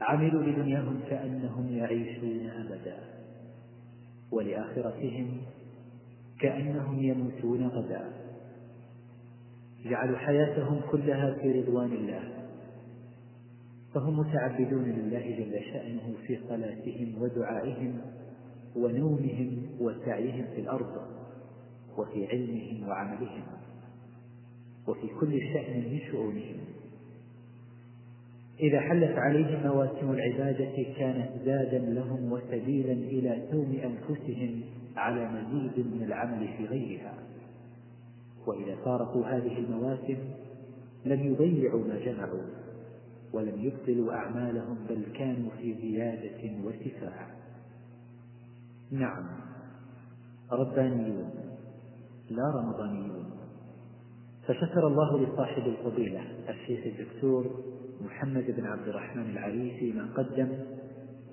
[SPEAKER 1] عملوا لدنياهم كأنهم يعيشون أبدا. ولآخرتهم كأنهم يموتون غدا. جعلوا حياتهم كلها في رضوان الله. فهم متعبدون لله جل شأنه في صلاتهم ودعائهم ونومهم وسعيهم في الأرض وفي علمهم وعملهم وفي كل شأن من شؤونهم. إذا حلت عليهم مواسم العبادة كانت زادا لهم وسبيلا إلى توم أنفسهم على مزيد من العمل في غيرها. وإذا فارقوا هذه المواسم لم يضيعوا ما جمعوا ولم يبطلوا أعمالهم بل كانوا في زيادة وارتفاع. نعم ربانيون لا رمضانيون. فشكر الله لصاحب الفضيلة الشيخ الدكتور محمد بن عبد الرحمن العريسي ما قدم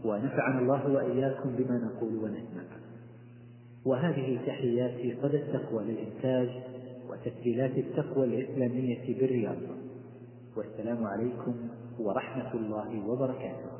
[SPEAKER 1] ونفعنا الله وإياكم بما نقول ونسمع. وهذه تحيات صدى التقوى للإنتاج وتسجيلات التقوى الإسلامية بالرياض والسلام عليكم ورحمة الله وبركاته.